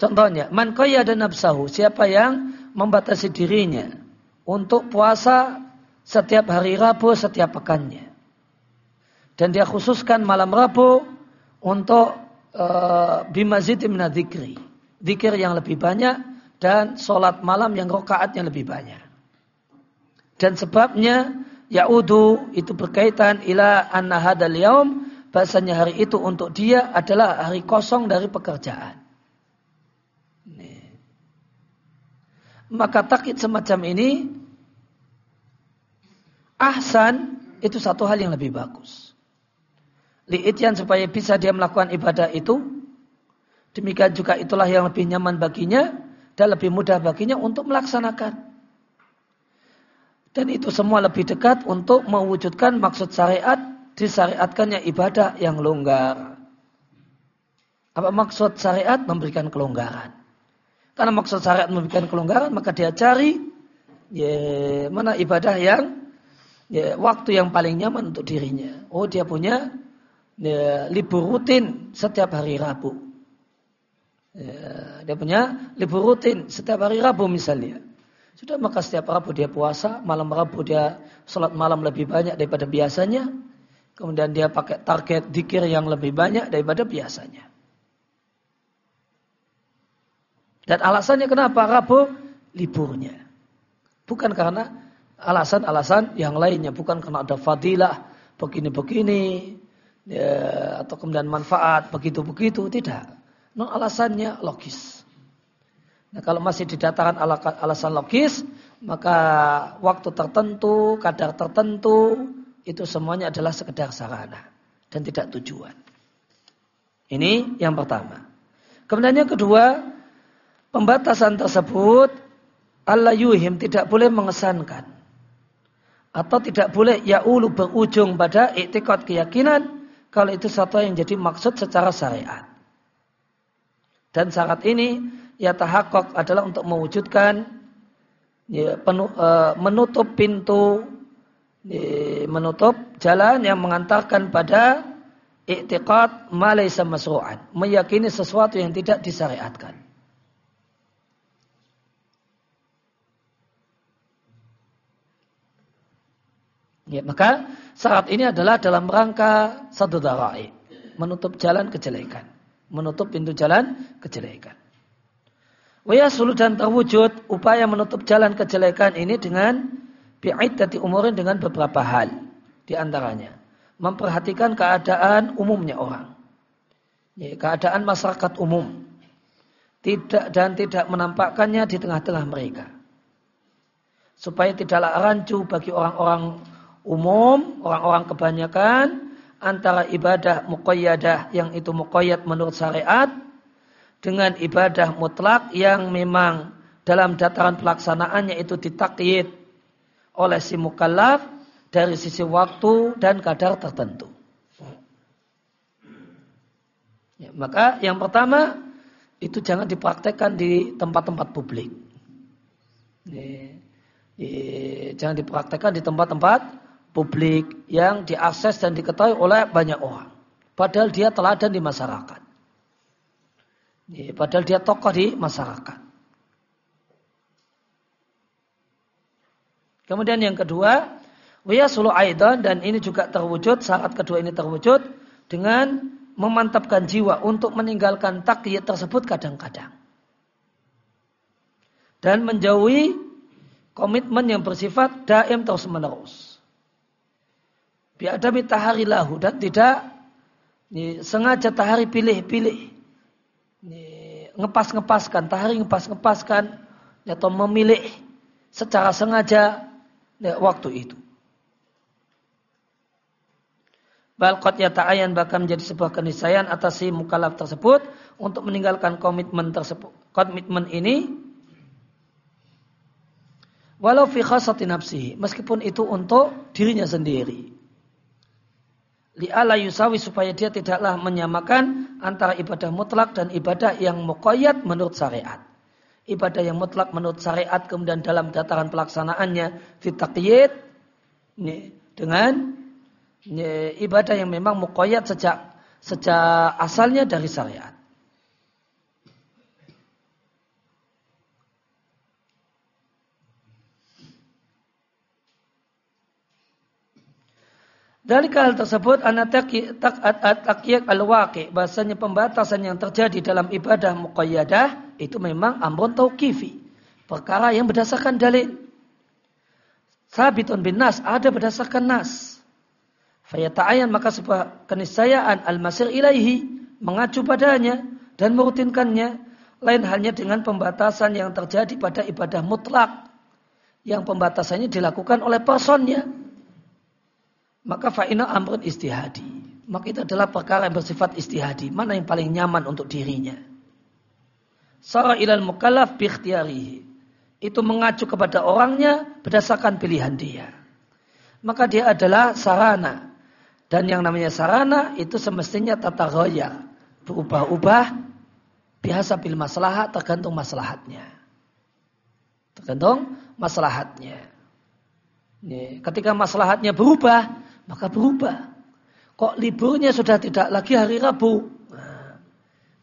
Contohnya, man dan nafsahu, siapa yang membatasi dirinya untuk puasa setiap hari Rabu setiap pekannya. Dan dia khususkan malam Rabu untuk uh, bimazid minadzikri. Zikir yang lebih banyak dan sholat malam yang rokaatnya lebih banyak. Dan sebabnya yaudu itu berkaitan ila anna hadal yaum bahasanya hari itu untuk dia adalah hari kosong dari pekerjaan. Maka takit semacam ini ahsan itu satu hal yang lebih bagus. Li'ityan supaya bisa dia melakukan ibadah itu. Demikian juga itulah yang lebih nyaman baginya dan lebih mudah baginya untuk melaksanakan. Dan itu semua lebih dekat untuk mewujudkan maksud syariat disyariatkannya ibadah yang longgar. Apa maksud syariat? Memberikan kelonggaran. Karena maksud syariat memberikan kelonggaran, maka dia cari ya, mana ibadah yang ya, waktu yang paling nyaman untuk dirinya. Oh dia punya ya, libur rutin setiap hari Rabu. Ya, dia punya libur rutin setiap hari Rabu misalnya. Sudah maka setiap Rabu dia puasa, malam Rabu dia sholat malam lebih banyak daripada biasanya. Kemudian dia pakai target dikir yang lebih banyak daripada biasanya. Dan alasannya kenapa Rabu? Liburnya. Bukan karena alasan-alasan yang lainnya. Bukan karena ada fadilah, begini-begini, ya, atau kemudian manfaat, begitu-begitu. Tidak. No, alasannya logis. Nah, kalau masih di dataran alasan logis, maka waktu tertentu, kadar tertentu, itu semuanya adalah sekedar sarana dan tidak tujuan. Ini yang pertama. Kemudian yang kedua, Pembatasan tersebut Allah yuhim tidak boleh mengesankan atau tidak boleh yaulu berujung pada iktikad keyakinan kalau itu satu yang jadi maksud secara syariat. Dan syarat ini ya tahakok adalah untuk mewujudkan ya, penuh, e, menutup pintu ya, menutup jalan yang mengantarkan pada iktikad malaysa masru'an meyakini sesuatu yang tidak disyariatkan. Ya, maka syarat ini adalah dalam rangka satu darai, menutup jalan kejelekan, menutup pintu jalan kejelekan. Wayasulu dan terwujud upaya menutup jalan kejelekan ini dengan bi'iddati umurin dengan beberapa hal di antaranya memperhatikan keadaan umumnya orang. Ya, keadaan masyarakat umum tidak dan tidak menampakkannya di tengah-tengah mereka. Supaya tidaklah rancu bagi orang-orang umum, orang-orang kebanyakan antara ibadah muqayyadah yang itu muqayyad menurut syariat dengan ibadah mutlak yang memang dalam dataran pelaksanaannya itu ditakyid oleh si mukallaf dari sisi waktu dan kadar tertentu. Ya, maka yang pertama itu jangan dipraktekkan di tempat-tempat publik. Ya, ya, jangan dipraktekkan di tempat-tempat publik yang diakses dan diketahui oleh banyak orang. Padahal dia teladan di masyarakat. Ya, padahal dia tokoh di masyarakat. Kemudian yang kedua, sulu aidan dan ini juga terwujud, syarat kedua ini terwujud dengan memantapkan jiwa untuk meninggalkan takyid tersebut kadang-kadang. Dan menjauhi komitmen yang bersifat daim terus menerus. Biadami tahari lahu dan tidak ini, sengaja tahari pilih-pilih. Ngepas-ngepaskan, tahari ngepas-ngepaskan atau memilih secara sengaja ya, waktu itu. Balkot yata'ayan bahkan menjadi sebuah keniscayaan atas si mukalaf tersebut untuk meninggalkan komitmen tersebut. Komitmen ini walau fi khasati nafsihi, meskipun itu untuk dirinya sendiri. Li'ala yusawi supaya dia tidaklah menyamakan antara ibadah mutlak dan ibadah yang muqayyad menurut syariat. Ibadah yang mutlak menurut syariat kemudian dalam dataran pelaksanaannya fitaqyid dengan ibadah yang memang mukoyat sejak sejak asalnya dari syariat. Dari hal tersebut anak takyat al-waqi bahasanya pembatasan yang terjadi dalam ibadah muqayyadah itu memang amrun tauqifi. Perkara yang berdasarkan dalil. Sabitun bin nas ada berdasarkan nas. Fayata'ayan maka sebuah keniscayaan al-masir ilaihi mengacu padanya dan merutinkannya lain halnya dengan pembatasan yang terjadi pada ibadah mutlak yang pembatasannya dilakukan oleh personnya maka fa'ina amrun istihadi maka itu adalah perkara yang bersifat istihadi mana yang paling nyaman untuk dirinya Sara ilal mukallaf biikhtiarihi itu mengacu kepada orangnya berdasarkan pilihan dia maka dia adalah sarana dan yang namanya sarana itu semestinya tata goya. Berubah-ubah biasa bil maslahat tergantung maslahatnya. Tergantung maslahatnya. Ketika maslahatnya berubah, maka berubah. Kok liburnya sudah tidak lagi hari Rabu? Nah,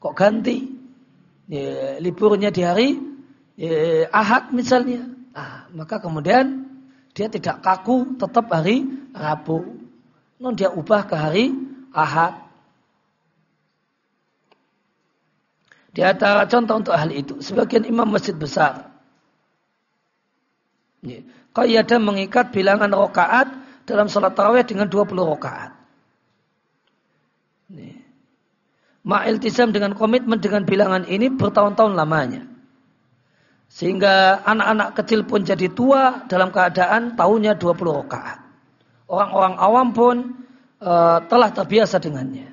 kok ganti? Nih, liburnya di hari eh, Ahad misalnya. Nah, maka kemudian dia tidak kaku tetap hari Rabu. Non dia ubah ke hari Ahad. Di antara contoh untuk hal itu, sebagian imam masjid besar. ada mengikat bilangan rokaat dalam sholat tarawih dengan 20 rokaat. Ma'iltizam dengan komitmen dengan bilangan ini bertahun-tahun lamanya. Sehingga anak-anak kecil pun jadi tua dalam keadaan tahunnya 20 rokaat. Orang-orang awam pun uh, telah terbiasa dengannya.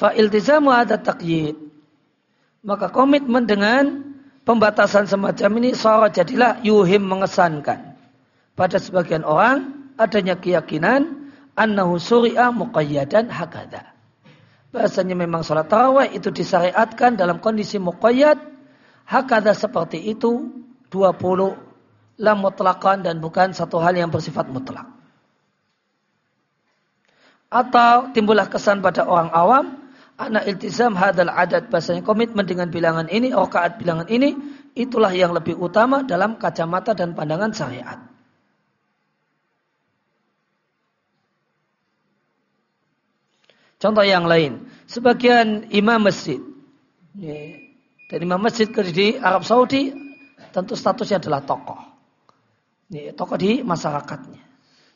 Fa'iltizamu ada takyid. Maka komitmen dengan pembatasan semacam ini seorang jadilah yuhim mengesankan. Pada sebagian orang adanya keyakinan annahu suri'a muqayyadan hakada. Bahasanya memang sholat tarawih itu disyariatkan dalam kondisi muqayyad hakada seperti itu 20 la mutlakan dan bukan satu hal yang bersifat mutlak. Atau timbullah kesan pada orang awam, anak iltizam hadal adat bahasanya komitmen dengan bilangan ini, rakaat bilangan ini, itulah yang lebih utama dalam kacamata dan pandangan syariat. Contoh yang lain, sebagian imam masjid ya, dan imam masjid di Arab Saudi tentu statusnya adalah tokoh. Ya, tokoh di masyarakatnya.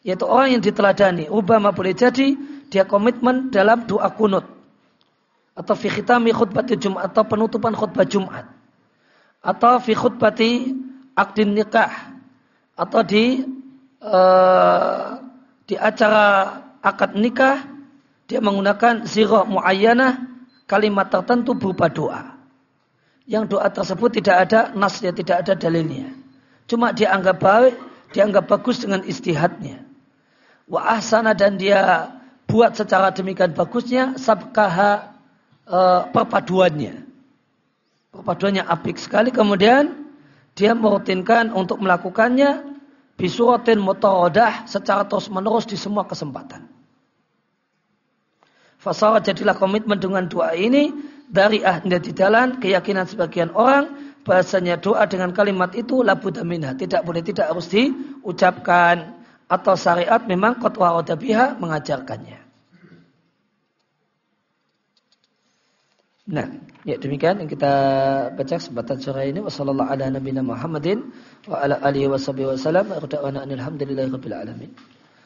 Yaitu orang yang diteladani. Obama boleh jadi dia komitmen dalam doa kunut. Atau fi khitami khutbati Jumat. Atau penutupan khutbah Jumat. Atau fi khutbati akdin nikah. Atau di uh, di acara akad nikah dia menggunakan zirah muayyanah kalimat tertentu berupa doa. Yang doa tersebut tidak ada nasnya, tidak ada dalilnya. Cuma dia anggap baik, dia anggap bagus dengan istihadnya. Wa ahsana dan dia buat secara demikian bagusnya sabkaha e, perpaduannya. Perpaduannya apik sekali. Kemudian dia merutinkan untuk melakukannya bisuratin mutaradah secara terus menerus di semua kesempatan. Fasara jadilah komitmen dengan doa ini dari ahli di jalan keyakinan sebagian orang bahasanya doa dengan kalimat itu labu damina tidak boleh tidak harus diucapkan atau syariat memang kotwa biha mengajarkannya. Nah, ya demikian yang kita baca kesempatan sore ini ala nabiyina Muhammadin wa ala.